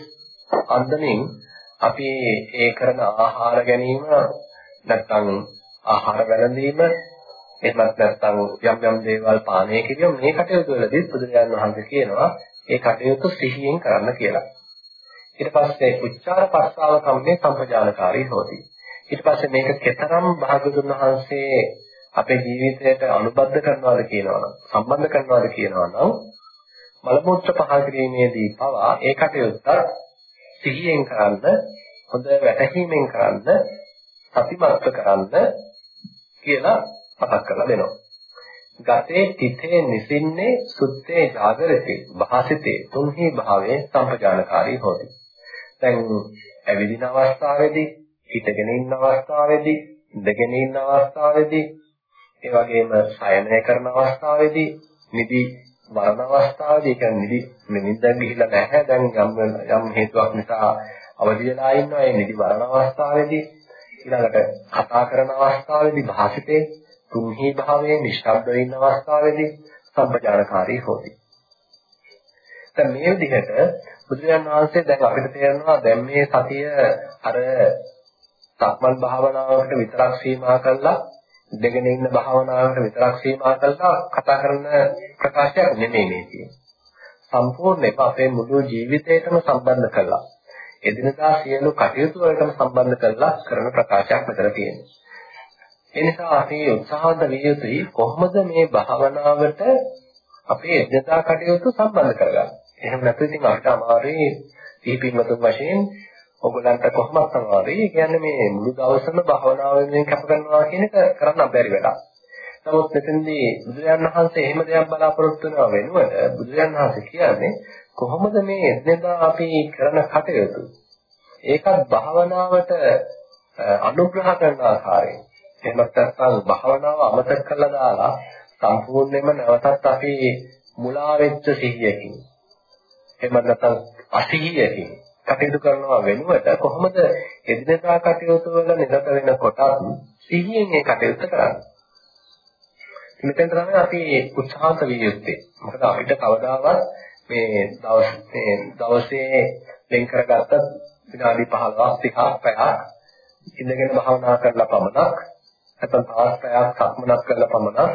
අන්දමින් අපි ඒ කරන ආහාර ගැනීම නැත්තම් ආහාර වැළඳීම එහෙමත් නැත්නම් යම් යම් දේවල් පානය කිරීම මේ කටයුතු වලදී බුදුරජාණන් වහන්සේ කියනවා ඒ කටයුතු සිහියෙන් කරන්න කියලා. ඊට පස්සේ උච්චාර පස්සාව කම්මේ සම්පජානකාරී හොති. ඊට පස්සේ මේක කෙතරම් භාගතුන් වහන්සේ අපේ ජීවිතයට අනුබද්ධ කරනවාද කියනවනම් සම්බන්ධ කරනවාද කියනවනම් මල මුත්‍ර පහ කිරීමේදී පවා ඒ කටයුත්ත සිහියෙන් කරන්න හොඳ වැටහීමෙන් කරන්න සතිමත්ව කරන්න කියලා මතක් කරලා දෙනවා. ගතේ තිතේ නිසින්නේ සුත්තේ ජාගරති භාසිතේ තුන්හි භාවයේ සම්පජානකාරී හොති. දැන් ඇවිදින අවස්ථාවේදී හිටගෙන ඉන්න අවස්ථාවේදී ඉඳගෙන ඉන්න අවස්ථාවේදී ඒ වගේම සයනය කරන අවස්ථාවේදී නිදි වරණ අවස්ථාවේදී ඒ කියන්නේ නිදි නිින්දෙන් ගිහිල්ලා නැහැ. දැන් යම් යම් හේතුවක් නිසා අවදි වෙලා ඉන්නවා. ඒ නිදි වරණ අවස්ථාවේදී ඊළඟට කතා කරන අවස්ථාවේදී භාෂිතේ තුන්හි භාවයේ නිශ්ශබ්දව ඉන්න අවස්ථාවේදී සම්පජානකාරී හොති. දැන් මේ විදිහට බුදුරජාන් වහන්සේ දැන් අපිට තේරෙනවා දැන් මේ සතිය අර සක්මන් භාවනාවකට විතරක් සීමා කරලා දෙගෙන ඉන්න භාවනාවකට විතරක් සීමා කරලා කතා කරන ප්‍රකාශයක් නෙමෙයි මේ කියන්නේ. සම්පූර්ණයෙන්ම අපේ මුළු ජීවිතේටම සම්බන්ධ කරලා එදිනදා සියලු කටයුතු වලටම සම්බන්ධ කරලා කරන ප්‍රකාශයක් මෙතන තියෙනවා. ඒ නිසා අපි උත්සාහවන්ත විය යුතුයි කොහොමද මේ භාවනාවට අපේ එදිනදා කටයුතු සම්බන්ධ කරගන්නේ. එහෙම නැත්නම් ඉතින් අපිට අමාරුයි දීපින්වතුන් වශයෙන් ඔයගලන්ට කොහොමද අමාරුයි කියන්නේ මේ මුළු දවසම භාවනාවෙන් කැප කරනවා කියන එක කරන්න බැරි වැඩක්. නමුත් මෙතනදී බුදුරජාණන් වහන්සේ එහෙම දෙයක් බලාපොරොත්තු වෙනව වෙනුවට බුදුරජාණන් වහන්සේ කියන්නේ කොහොමද මේ එදිනදා අපි කරන කටයුතු? ඒකත් භාවනාවට අනුග්‍රහ කරන ආකාරයෙන්. එහෙම නැත්නම් භාවනාව අමතක කරලා දාලා සම්පූර්ණයෙන්ම නැවතත් අපි මුලා වෙච්ච සිහියකින් එහෙම නැත්නම් අසිහියකින් කටයුතු කරනවා වෙනුවට කොහොමද එදිනදා කටයුතු වල නිරත වෙනකොට සිහියෙන් ඒ කටයුත්ත කරන්නේ. මෙතෙන් තමයි අපි උත්සාහත විය යුත්තේ. මොකද අපිට කවදාවත් මේ දවසේ දවසේ වෙන් කරගත්ත විනාඩි 15ක් 30ක් පැයක් ඉඳගෙන භාවනා කරලා පමණක් නැත්නම් තවත් පැයක් සක්මනක් කරලා පමණක්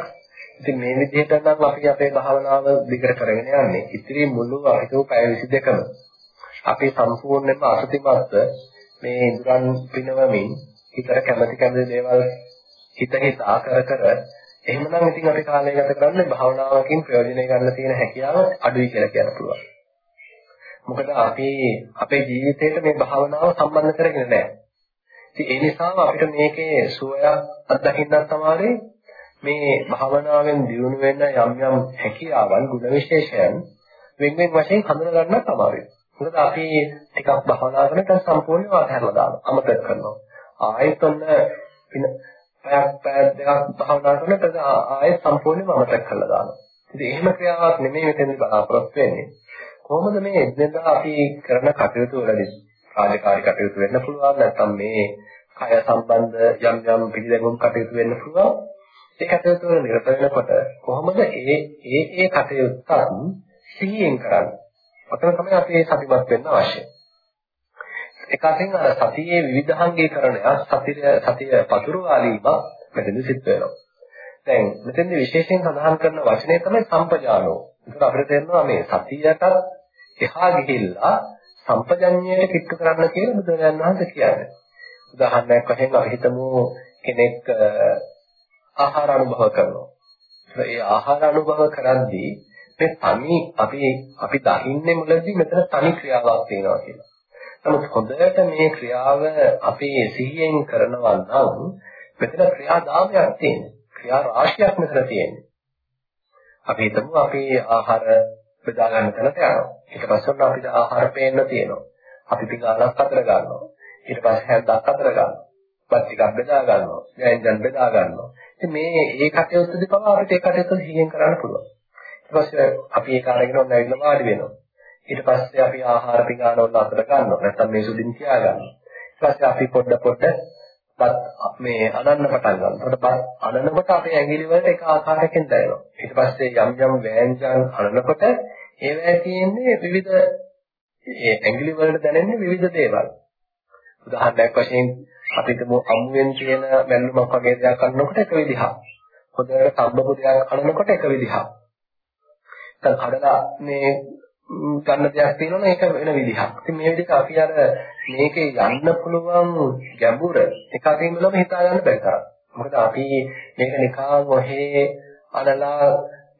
ඉතින් මේ විදිහට නම් අපි අපේ භාවනාව දිගට කරගෙන යන්නේ. ඉතිරි මුළු අපිට පැය 22ම අපි සම්පූර්ණයෙන්ම අසතිමත්ව මේ ඉඳුරන් පිනවමින් හිතට කැමති කැමති දේවල් හිත හිතා කර කර එහෙමනම් ඉතින් අපි කාලය ගත කරන්නේ භාවනාවකින් ප්‍රයෝජනය ගන්න තියෙන හැකියාව අඩුයි කියලා කියන්න පුළුවන්. මොකද අපි අපේ ජීවිතේට මේ භාවනාව සම්බන්ධ කරගෙන නැහැ. ඉතින් ඒ නිසා අපිට මේකේ සුවයක් අත්දකින්නත් තමයි මේ භාවනාවෙන් දියුණු වෙන යම් යම් හැකියාවන් ගුණ විශේෂයන් වෙන වෙන වශයෙන් හඳුනා ගන්න තමයි. මොකද අපි ටිකක් භාවනා කරනකොට සම්පූර්ණව අතහැරලා දානවා. අමතක කරනවා. ආයෙත් ඔන්න පින පැයක් පැය දෙකක් භාවනා කරනකොට ආයෙත් සම්පූර්ණයෙන්ම අමතක කරලා දානවා. ඉතින් එහෙම ක්‍රියාවක් නෙමෙයි මෙතනදී බලාපොරොත්තු වෙන්නේ. කොහොමද මේ එදිනෙදා අපි කරන කටයුතු වලදී රාජකාරී කටයුතු වෙන්න පුළුවන් නැත්නම් මේ කය සම්බන්ධ යම් යම් පිළිදැඟුම් කටයුතු වෙන්න පුළුවන්. ඒ කටයුතු වල නිරත වෙනකොට කොහොමද ඒ ඒ ඒ කටයුත්තත් සිහියෙන් කරන්නේ? ඔතන තමයි අපි සතිමත් වෙන්න අවශ්‍ය. එක අතින් අර සතියේ විවිධාංගීකරණය සතිය සතිය පතුරවාලීම මෙතනදි සිද්ධ වෙනවා. දැන් මෙතෙන්දි විශේෂයෙන් සඳහන් කරන වචනේ තමයි සම්පජානෝ. ඒක අපිට තේරෙනවා මේ සතියටත් එහා ගිහිල්ලා සම්පජඤ්ඤයට කිට්ටු කරන්න කියලා බුදුරජාණන් වහන්සේ කියන්නේ. උදාහරණයක් වශයෙන් අපි හිතමු කෙනෙක් ආහාර අනුභව කරනවා. ඒ ආහාර අනුභව කරද්දී මේ තනි අපි අපි දකින්නේ මුලදී මෙතන තනි ක්‍රියාවක් තියෙනවා කියලා. නමුත් හොඳට මේ ක්‍රියාව අපි සිහියෙන් කරනවා නම් මෙතන ක්‍රියාදාමයක් තියෙනවා. ක්‍රියා රාශියක් මෙතන තියෙනවා. අපි හිතමු අපි ආහාර බෙදා ගන්න තැනට යනවා. ඊට පස්සේ අපිට ආහාර පේන්න තියෙනවා. අපි පිඟානක් අතර ගන්නවා. ඊට පස්සේ හැන්දක් අතර ගන්නවා. පත් ටිකක් බෙදා ගන්නවා. ව්‍යංජන බෙදා ගන්නවා. ඉතින් මේ ඒ කටයුත්තදී පවා අපිට ඒ කටයුත්ත සිහියෙන් කරන්න පුළුවන්. ඊට පස්සේ අපි ඒක අරගෙන ඔන්න ඇවිල්ලා වාඩි වෙනවා. ඊට පස්සේ අපි ආහාර පිඟාන ඔන්න අතර ගන්නවා. නැත්නම් මේ සුදින් තියා ගන්නවා. ඊට පස්සේ අපි පොඩ පොඩ මේ අනන්න පටන් ගන්නවා. එතකොට අනනකොට අපේ ඇඟිලි වලට එක ආකාරයකින් දැනෙනවා. ඊට පස්සේ යම් යම් ව්‍යංජන අනනකොට ඒවැය තියෙන්නේ විවිධ ඒ ඇඟිලි වලට දැනෙන්නේ විවිධ දේවල්. උදාහරණයක් වශයෙන් අපි හිතමු අමුවෙන් තියෙන මැල්ලුමක් වගේ දෙයක් අනනකොට එක විදිහක්. හොඳට සම්බපු දෙයක් අනනකොට එක විදිහක්. දැන් කඩලා මේ ගන්න දෙයක් තියෙනවනේ ඒක වෙන විදිහක්. ඉතින් මේ විදිහට අපි අර මේකේ යන්න පුළුවන් ගැඹුර එක අතින් බලම හිතා ගන්න බැරි තරම්. මොකද අපි මේක නිකන් ඔහේ අනලා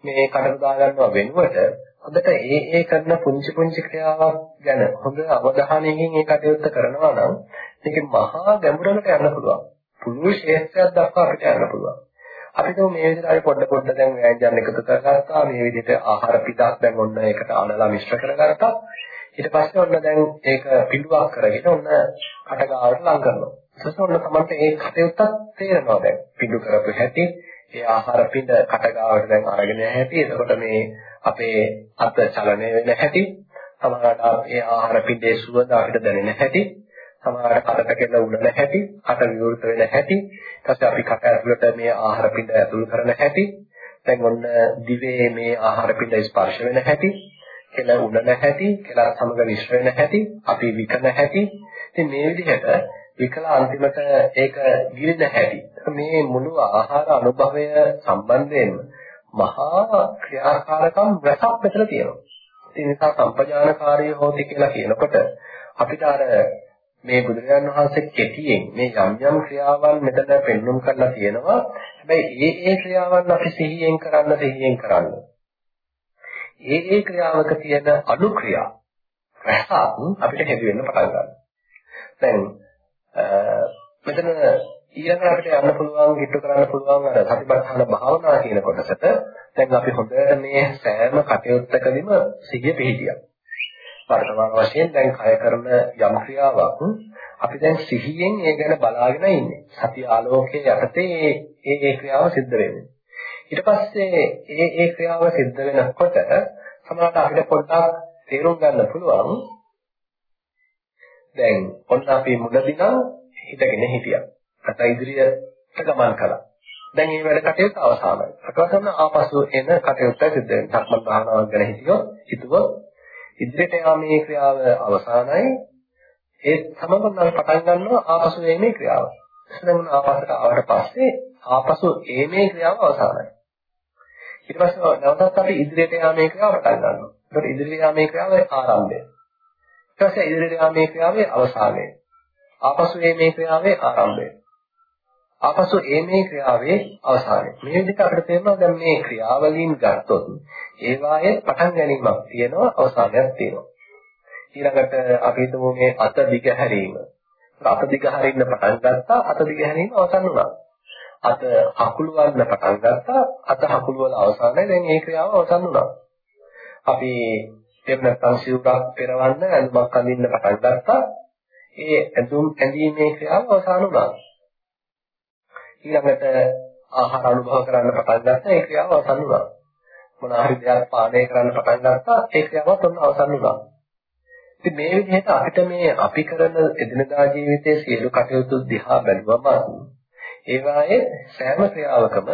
මේ කඩට දා ගන්නවා වෙනුවට හොඳට ඒ ඒ කරන පුංචි පුංචි ක්‍රියාවක් ගැන හොඳ අවධානයකින් ඒ කටයුත්ත කරනවා නම් මේකේ මහා ගැඹුරකට යන්න පුළුවන්. පුළුල් ශේෂ්ත්‍රයක් දක්වා අපිට යන්න පුළුවන්. අපි તો මේ විදිහට අපි පොඩ පොඩ දැන් ව්‍යංජන එකතු කරගත්තා? මේ විදිහට ආහාර පිටක් දැන් ඔන්න ඒකට අනලා මිශ්‍ර කරගත්තා. ඊට පස්සේ ඔන්න දැන් ඒක පිළිවක් කරගෙන ඔන්න කටගාවට ලං කරනවා. ඊට ඔන්න තමයි ඒ කටයුත්තක් තේරෙනවා දැන්. පිටු කරපු හැටි ඒ ආහාර පිට කටගාවට දැන් අරගෙන හැටි. එතකොට මේ අපේ අත චලනය වෙන හැටි. සමහරවිට ඒ ආහාර පිටේ සුවඳ අපිට දැනෙන හැටි. සමහරවිට කටට කෙල උනන හැටි, කට විවෘත වෙන හැටි, ඊට අපි කට ඇතුළට මේ ආහාර පිට ඇතුල් කරන හැටි, දැන් ඔන්න දිවේ මේ ආහාර පිට ස්පර්ශ වෙන හැටි, කෙල උනන හැටි, කෙල සමග මිශ්‍ර වෙන හැටි, අපි විකන හැටි. ඉතින් මේ විදිහට විකලා අන්තිමට ඒක ගිලින හැටි. මේ මුළු ආහාර අනුභවය සම්බන්ධයෙන්ම මහා ක්‍රියාකාරකම් රැසක් මෙතන තියෙනවා. ඒ නිසා සම්පජානකාරී හොති කියලා කියනකොට අපිට අර මේ බුදුරජාණන් වහන්සේ කෙටියෙන් මේ යම් යම් ක්‍රියාවන් මෙතන පෙන්눔 කරලා තියෙනවා. හැබැයි ඒ ඒ ක්‍රියාවන් අපි සිහියෙන් කරන්න සිහියෙන් කරන්න. ඒ ඒ ක්‍රියාවක තියෙන අනුක්‍රියා රසක් අපිට හැදි වෙන්න පටන් ගන්නවා. දැන් මෙතන ඊළඟට අපිට යන්න පුළුවන් හිත කරන්න පුළුවන් අර සතිපට්ඨාන භාවනා කියන කොටසට දැන් අපි හොඳට මේ සෑම කටයුත්තකදීම සිහිය පිහිටියා. වර්තමාන වශයෙන් දැන් කය කරන යම් ක්‍රියාවක් අපි දැන් සිහියෙන් ඒ ගැන බලාගෙන ඉන්නේ. සති ආලෝකයේ යටතේ ඒ ඒ ක්‍රියාව සිද්ධ වෙන්නේ. ඊට පස්සේ ඒ ඒ ක්‍රියාව සිද්ධ වෙනකොට සමහරවිට අපිට පොඩ්ඩක් තේරුම් ගන්න පුළුවන් දැන් ඔන්න අපි මුලදී නම් හිතගෙන හිටියා. අත ඉදිරියට ගමන් කළා. දැන් මේ වැඩ කටයුත්ත අවසానයි. අකවසන ආපසු එන කටයුත්ත සිද්ධ වෙනවා. සක්මන් භාවනාවක් ගැන හිතියොත් හිතුවොත් ඉදිරියට යාමේ ක්‍රියාව අවසానයි ඒ සමගම පටන් ගන්නවා ආපසු එීමේ ක්‍රියාව. දැන් ආපසට ආවට පස්සේ ආපසු එීමේ ක්‍රියාව අවසానයි. ඊට පස්සේ නැවතත් අපි ඉදිරියට යාමේ ක්‍රියාව පටන් ගන්නවා. ඒකට ඉදිරියට යාමේ ක්‍රියාවේ ආරම්භය. ඊට පස්සේ ඉදිරියට යාමේ ක්‍රියාවේ අවසානය. ආපසු එීමේ ක්‍රියාවේ ආරම්භය. ආපසු ඒ මේ ක්‍රියාවේ අවසානය. මේ විදිහට අපිට තේරෙනවා දැන් මේ ක්‍රියාවලින් ගත්තොත් ඒවායේ පටන් ගැනීමක් තියෙනවා අවසානයක් තියෙනවා. ඊළඟට අපි හිතමු මේ අත දිග හැරීම. අත දිග හරින්න පටන් ගත්තා අත දිග හැරීම අවසන් වුණා. අත හකුලවන්න පටන් ගත්තා අත හකුලවල අවසානයි දැන් මේ ක්‍රියාව අවසන් වුණා. අපි එහෙම නැත්නම් සිවුරක් පෙරවන්න ඇඳුමක් අඳින්න පටන් ගත්තා. ඒ ඇඳුම් ඇඳීමේ ක්‍රියාව අවසන් වුණා. ඊළඟට ආහාර අනුභව කරන්න පටන් ගත්තා ඒ ක්‍රියාව අවසන් වුණා. මොන හරි දෙයක් පානය කරන්න පටන් ගත්තා ඒ ක්‍රියාවත් ඔන්න අවසන් වුණා. ඉතින් මේ විදිහට අපිට මේ අපි කරන එදිනදා ජීවිතයේ සියලු කටයුතු දිහා බැලුවම ඒවායේ සෑම ක්‍රියාවකම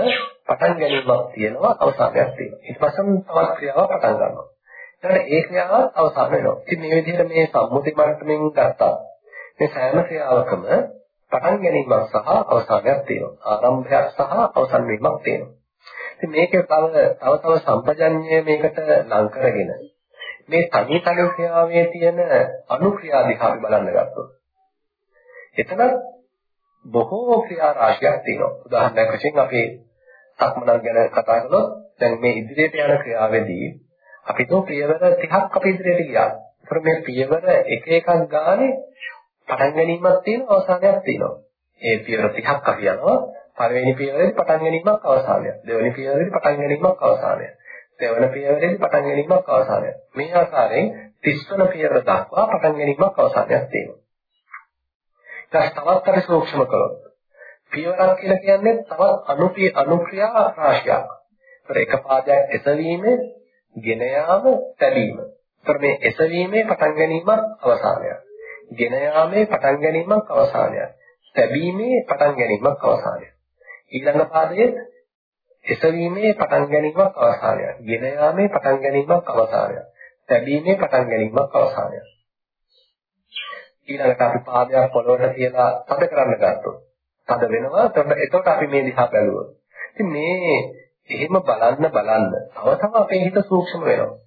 පටන් ගැනීමක් තියෙනවා අවසානයක් තියෙනවා. ඊට පස්සේ තවත් ක්‍රියාවක් පටන් ගන්නවා. ඊට ඒ ක්‍රියාව අවසන් වෙනවා. ඉතින් මේ විදිහට මේ සම්මුති මට්ටමින් ගත්තා. මේ සෑම ක්‍රියාවකම පටන් ගැනීමක් සහ අවසානයක් තියෙනවා. ආරම්භයක් සහ අවසන් වීමක් තියෙනවා. ඉතින් මේකේ තව තව තව සම්පජඤ්ඤය මේකට ලං කරගෙන මේ තනි තනි ක්‍රියාවේ තියෙන අනුක්‍රියා දිහා අපි බලන්න ගත්තොත්. එතන බොහෝ ක්‍රියා රාශියක් තියෙනවා. උදාහරණයක් වශයෙන් අපි සක්මනක් ගැන කතා කළොත් දැන් මේ ඉදිරියට යන ක්‍රියාවේදී අපි තෝ පියවර 30ක් අපි ඉදිරියට ගියා. ඒතර මේ පියවර එක එකක් ගානේ පටන් ගැනීමක් තියෙනවා අවසානයක් තියෙනවා. ඒ පියවර 30ක් අපි යනවා. පළවෙනි පියවරේ පටන් ගැනීමක් අවසානයක්. දෙවෙනි පියවරේ පටන් ගැනීමක් අවසානයක්. දෙවන පියවරේදී පටන් ගැනීමක් අවසානයක්. මේ ආකාරයෙන් 30 වන පියවර දක්වා පටන් ගැනීමක් අවසානයක් තියෙනවා. ඊට තවත් අර සූක්ෂම කළොත් පියවරක් කියලා කියන්නේ තවත් අනුපිය අනුක්‍රියා රාශියක්. ඒතර එක පාදයක් එසවීමේ, ගෙන යාම, තැබීම. ඒතර මේ එසවීමේ පටන් ගැනීමක් අවසානයක්. ගෙන යාමේ පටන් ගැනීමක් අවසානයක්. තැබීමේ පටන් ගැනීමක් අවසානයක්. ඊළඟ පාදයේ එසවීමේ පටන් ගැනීමක් අවසානයක්. ගෙන යාමේ පටන් ගැනීමක් අවසානයක්. තැබීමේ පටන් ගැනීමක් අවසානයක්. ඊළඟට අපි පාදයක් පොළොවට තියලා තද කරන්න ගත්තොත් තද වෙනවා. එතකොට අපි මේ දිහා බැලුවොත්. ඉතින් මේ එහෙම බලන්න බලන්න තව තව අපේ හිත සූක්ෂම වෙනවා.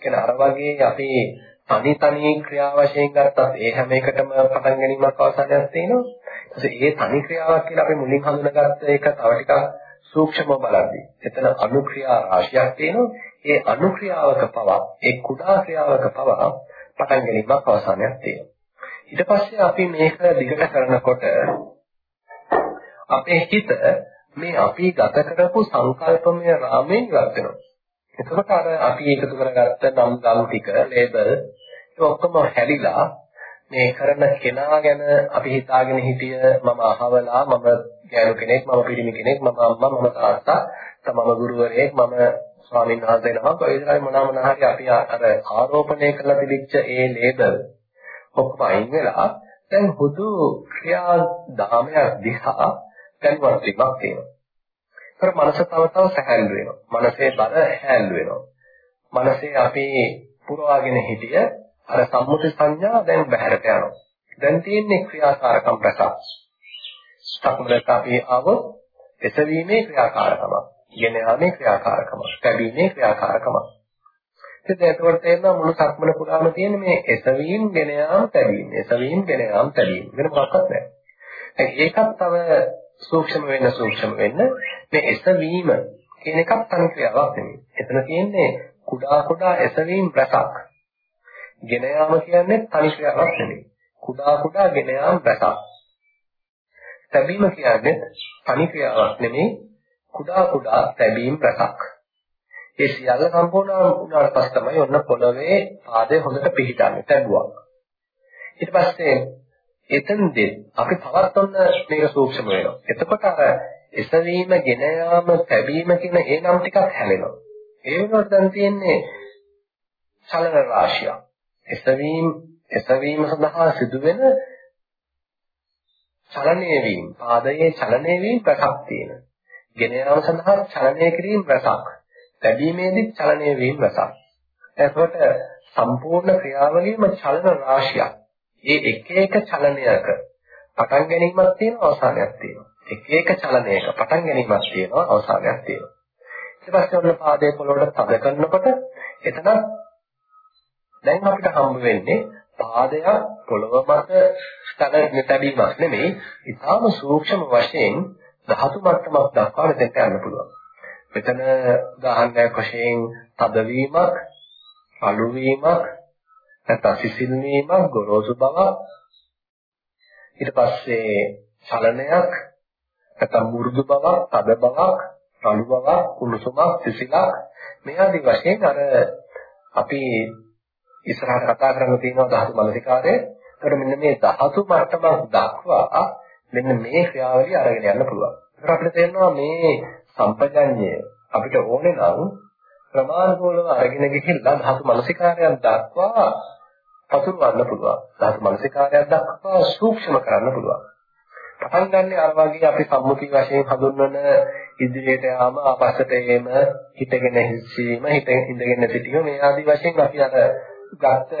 කියන අර වගේ අපි තනි තනි ක්‍රියා වශයෙන් ගත්තත් ඒ හැම එකටම පටන් ගැනීමක් අවසානයක් තියෙනවා. ඊට ඒ තනි ක්‍රියාවක් කියලා අපි මුලින් හඳුනාගත්ත එක තව ටිකක් සූක්ෂමව බලද්දී එතන අනුක්‍රියා රාශියක් තියෙනවා. ඒ අනුක්‍රියාවක පවා ඒ කුඩා ක්‍රියාවක පවා පටන් ගැනීමක් අවසානයක් තියෙනවා. ඊට පස්සේ අපි මේක දිගට කරනකොට අපේ හිත මේ අපි ගත කරපු සංකල්පමය රාමයෙන් ඉවත් වෙනවා. එතකොට අර අපි එකතු කරගත්ත නම් ගම් ටික ලේබල් ඒ ඔක්කොම හැදිලා මේ කරන කෙනා ගැන අපි හිතාගෙන හිටිය මම අහවලා මම ගෑනු කෙනෙක් මම පිරිමි කෙනෙක් මම අම්මා මම තාත්තා තමම ගුරුවරයෙක් මම ස්වාමීන් වහන්සේ නමක් ඔය විදිහට මොනවා මොනවා හරි අපි අර ආරෝපණය කරලා තිබිච්ච ඒ ලේබල් ඔක්කොම අයින් වෙලා දැන් හුදු ක්‍රියා දාමයක් දිහා දැනුවත් වීමක් තියෙනවා. ඒතර මනස තව තව සැහැල්ලු වෙනවා. මනසේ බර හැල්ලු වෙනවා. මනසේ අපි පුරවාගෙන හිටිය අර සම්මුති සංඥා දැන් බහැරට යනවා. දැන් තියෙන්නේ ක්‍රියාකාරකම් රසක්. සම්මුතියට අපි ආවොත් එසවීමේ ක්‍රියාකාරකම, ගෙන යාමේ ක්‍රියාකාරකම, කැබීමේ ක්‍රියාකාරකම. ඉතින් ඒකවල තේරෙනවා මුළු සක්මන පුරාම තියෙන මේ එසවීම, ගෙන යාම, තැබීම. එසවීම, ගෙන යාම, තැබීම. වෙන මොකක්වත් නැහැ. ඒකත් තව සූක්ෂම වෙන්න සූක්ෂම වෙන්න මේ එසවීම කියන එකක් තනි ක්‍රියාවක් නෙමෙයි. එතන තියෙන්නේ කුඩා කුඩා එසවීම රසක්. ගෙන යාම කියන්නේ තනි ක්‍රියාවක් නෙමෙයි. කුඩා කුඩා ගෙන යාම රසක්. තැබීම කියන්නේ තනි ක්‍රියාවක් නෙමෙයි. කුඩා කුඩා තැබීම් රසක්. ඒ සියල්ල සම්පූර්ණ වුණාට පස්සේ තමයි ඔන්න පොළවේ පාදය හොඳට පිහිටන්නේ තැබුවා. ඊට පස්සේ එතනදී අපි තවත් ඔන්න මේක සූක්ෂම වෙනවා. එතකොට අර එසවීම, ගෙන යාම, තැබීම කියන ඒ නම් ටිකක් හැලෙනවා. ඒ වෙනකොට දැන් තියෙන්නේ චලන රාශියක්. එසවීම එසවීම සඳහා සිදුවෙන චලනය වීම පාදයේ චලනය වීම රසක් තියෙන. ගෙන යාම සඳහා චලනය කිරීම රසක්. ලැබීමේදී චලනය වීම රසක්. එතකොට සම්පූර්ණ ක්‍රියාවලියම චලන රාශියක්. ඒ එක එක චලනයක පටන් ගැනීමක් තියෙනවා අවසානයක් තියෙනවා. එක එක චලනයක පටන් ගැනීමක් තියෙනවා අවසානයක් තියෙනවා. ඊට පස්සේ ඔන්න පාදයේ පොළොවට තද කරනකොට එතන දැන් අපිට හම්බ වෙන්නේ පාදයක් පොළව මත ස්ථල තැබීමක් නෙමෙයි, ඊටාම සූක්ෂම වශයෙන් ධාතු මට්ටමක් දක්වා මෙතෙන්ට යන්න පුළුවන්. මෙතන උදාහරණයක් වශයෙන් තදවීමක්, අලු වීමක්, නැත්නම් සිසිල් වීමක්, ගොරෝසු බවක්, ඊට පස්සේ චලනයක්, නැත්නම් මෘදු බවක්, තද බවක්, රළු බවක්, කුණුසුමක්, සිසිලක් මේ ආදි වශයෙන් අර අපි ඉස්සරහට කතා කරන්න තියෙනවා ධාතු මනසිකාරය. ඒකට මෙන්න මේ ධාතු මට්ටමක් දක්වා මෙන්න මේ ක්‍රියාවලිය අරගෙන යන්න පුළුවන්. ඒකට අපිට තේරෙනවා මේ සම්පජඤ්ඤය අපිට ඕනේ නම් ප්‍රමාණිකවලව අරගෙන ගිහිල්ලා ධාතු මනසිකාරයක් දක්වා පතුරවන්න පුළුවන්. ධාතු මනසිකාරයක් දක්වා සූක්ෂම කරන්න පුළුවන්. පටන් ගන්න අර වගේ අපි සම්මුති වශයෙන් හඳුන්වන ඉදිරියට යාම ආපස්සට එීම හිතගෙන හිස්සීම හිත ඉඳගෙන සිටීම මේ ආදී වශයෙන් අපි අර ගත්ත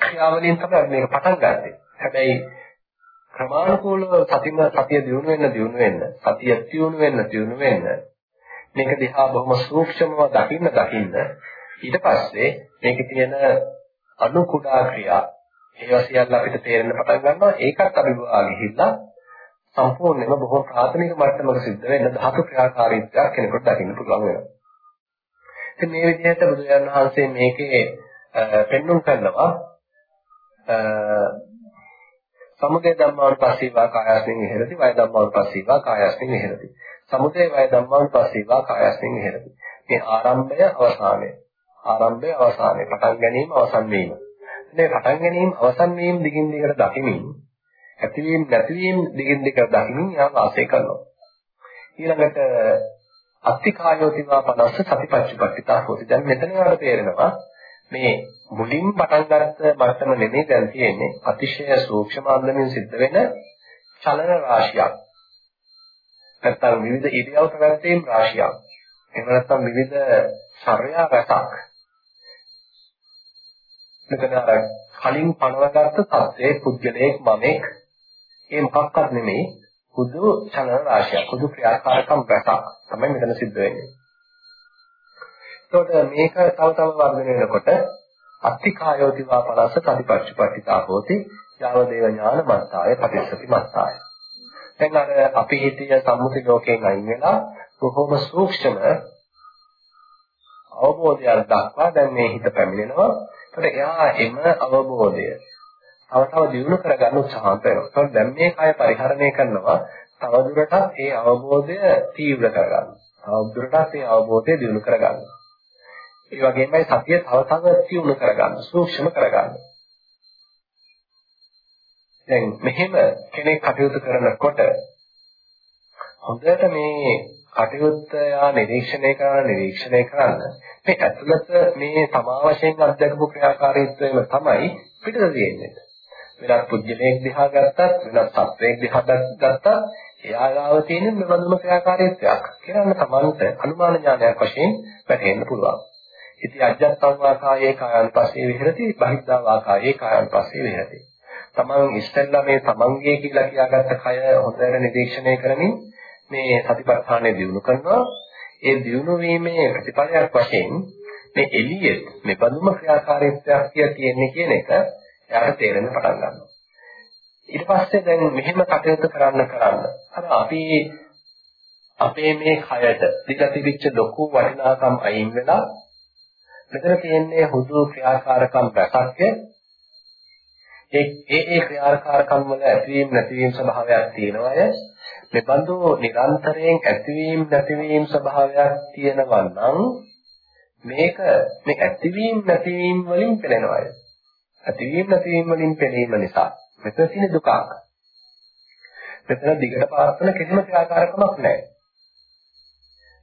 ක්‍රියාවලියෙන් තමයි මේක පටන් ගන්නෙ. හැබැයි ක්‍රමානුකූලව සතිම සතිය දියුණු වෙන්න දියුණු වෙන්න සතිය දියුණු වෙන්න දියුණු වෙන්න මේක දිහා බොහොම සූක්ෂමව දකින්න දකින්න ඊට පස්සේ මේකේ තියෙන අනු කුඩා ක්‍රියා. ඒවා සියල්ල අපිට තේරෙන්න පටන් ගන්නවා. ඒකත් අභිභවා ගිහිල්ලා සම්පූර්ණයෙන්ම බොහෝ ප්‍රාථමික මට්ටමක සිද්ධ වෙන ධාතු ක්‍රියාකාරීත්වයක් කෙනෙකුට දකින්න පුළුවන් වෙනවා. ඉතින් මේ විදිහට බුදුරජාණන් වහන්සේ මේකේ පෙන්눔 කරනවා. සමුදය ධම්මානුපස්සීවා කායස්මින් විහෙරති වය ධම්මානුපස්සීවා කායස්මින් විහෙරති. සමුදය වය ධම්මානුපස්සීවා කායස්මින් විහෙරති. මේ ආරම්භය අවසානය. ආරම්භය අවසානය. පටන් ගැනීම අවසන් වීම. මේ පටන් ගැනීම අවසන් වීම දිගින් දිගට දකිමින් ඇතිවීම නැතිවීම දිගින් දිගට දකිමින් යා වාසය කරනවා. ඊළඟට අත්තිකායෝතිවා 50 සතිපත්චුපට්ඨිතා හොති. දැන් මෙතන යාට තේරෙනවා මේ මුලින් පටන් ගත්ත මට්ටම නෙමෙයි දැන් තියෙන්නේ අතිශය සූක්ෂම අන්දමින් සිද්ධ වෙන චලන රාශියක්. නැත්තම් විවිධ ඉරියව් පැවැත්වීම් රාශියක්. එහෙම නැත්තම් විවිධ චර්යා රසක්. මෙතන අර කලින් පනවගත්ත තත්ත්වයේ පුද්ගලයෙක් මමෙක් ඒ මොකක්වත් නෙමෙයි කුදු චලන රාශියක් කුදු ක්‍රියාකාරකම් රසක් තමයි මෙතන සිද්ධ වෙන්නේ. එතකොට මේක තව තව වර්ධනය වෙනකොට අත්තිකායෝතිවා පරස සතිපත්චපට්ඨිතා හෝති යාව දේව ඥාන මත්තාය පටිච්චසති මත්තාය. දැන් අර අපි හිතිය සම්මුති ලෝකයෙන් අයින් වෙලා බොහොම සූක්ෂම අවබෝධයක් දක්වා දැන් මේ හිත පැමිණෙනවා. ඒකට එයා එම අවබෝධය තව තව දියුණු කරගන්න උත්සාහ කරනවා. ඒකට දැන් මේ කය පරිහරණය කරනවා තවදුරටත් ඒ අවබෝධය තීව්‍ර කරගන්න. තවදුරටත් ඒ අවබෝධය දියුණු කරගන්න. ඒ වගේමයි සතිය තව තව දියුණු කරගන්න, සූක්ෂම කරගන්න. දැන් මෙහෙම කෙනෙක් කටයුතු කරනකොට හොඳට මේ කටයුත්ත යා නිරීක්ෂණය කරන නිරීක්ෂණය කරන්න මේ ඇතුළත මේ තමා වශයෙන් අත්දකපු ක්‍රියාකාරීත්වයම තමයි පිටත තියෙන්නේ. වෙනත් පුජ්‍යලයක් දිහා ගත්තත් වෙනත් සත්වයක් දිහා ගත්තත් එයා ගාව තියෙන මෙබඳුම ක්‍රියාකාරීත්වයක් කියලා තමන්ට අනුමාන ඥානයක් වශයෙන් වැටහෙන්න පුළුවන්. ඉති අජත්තං වාකායේ කායන් පස්සේ විහෙරති බහිද්ධා වාකායේ කායන් පස්සේ විහෙරති. තමන් ඉස්සෙල්ලා මේ තමන්ගේ කියලා කියාගත්ත කය හොඳට නිරීක්ෂණය කරමින් මේ සතිපට්ඨානය දිනු කරනවා. ඒ දිනු වීමේ ප්‍රතිඵලයක් වශයෙන් මේ එළියේ මේ බඳුම ක්‍රියාකාරීත්වයක් කිය තියෙන්නේ කියන එක එයාට තේරෙන්න පටන් ගන්නවා. ඊට පස්සේ දැන් මෙහෙම කටයුතු කරන්න කරන්න අර අපි අපේ මේ කයට දිගතිරිච්ච ලොකු වටිනාකම් අයින් වෙලා මෙතන තියෙන්නේ හුදු ක්‍රියාකාරකම් රැසක්ය. ඒ ඒ ඒ ක්‍රියාකාරකම් වල ඇතිවීම නැතිවීම ස්වභාවයක් තියෙනවාය. මේ බඳු නිරන්තරයෙන් ඇතිවීම නැතිවීම ස්වභාවයක් තියෙනවා නම් මේක මේ ඇතිවීම නැතිවීම වලින් පෙළෙනවාය. ඇතිවීම නැතිවීම වලින් පෙළීම නිසා මෙතන තියෙන දුකක්. මෙතන දිගට පවත්වන කිසිම ක්‍රියාකාරකමක් නැහැ.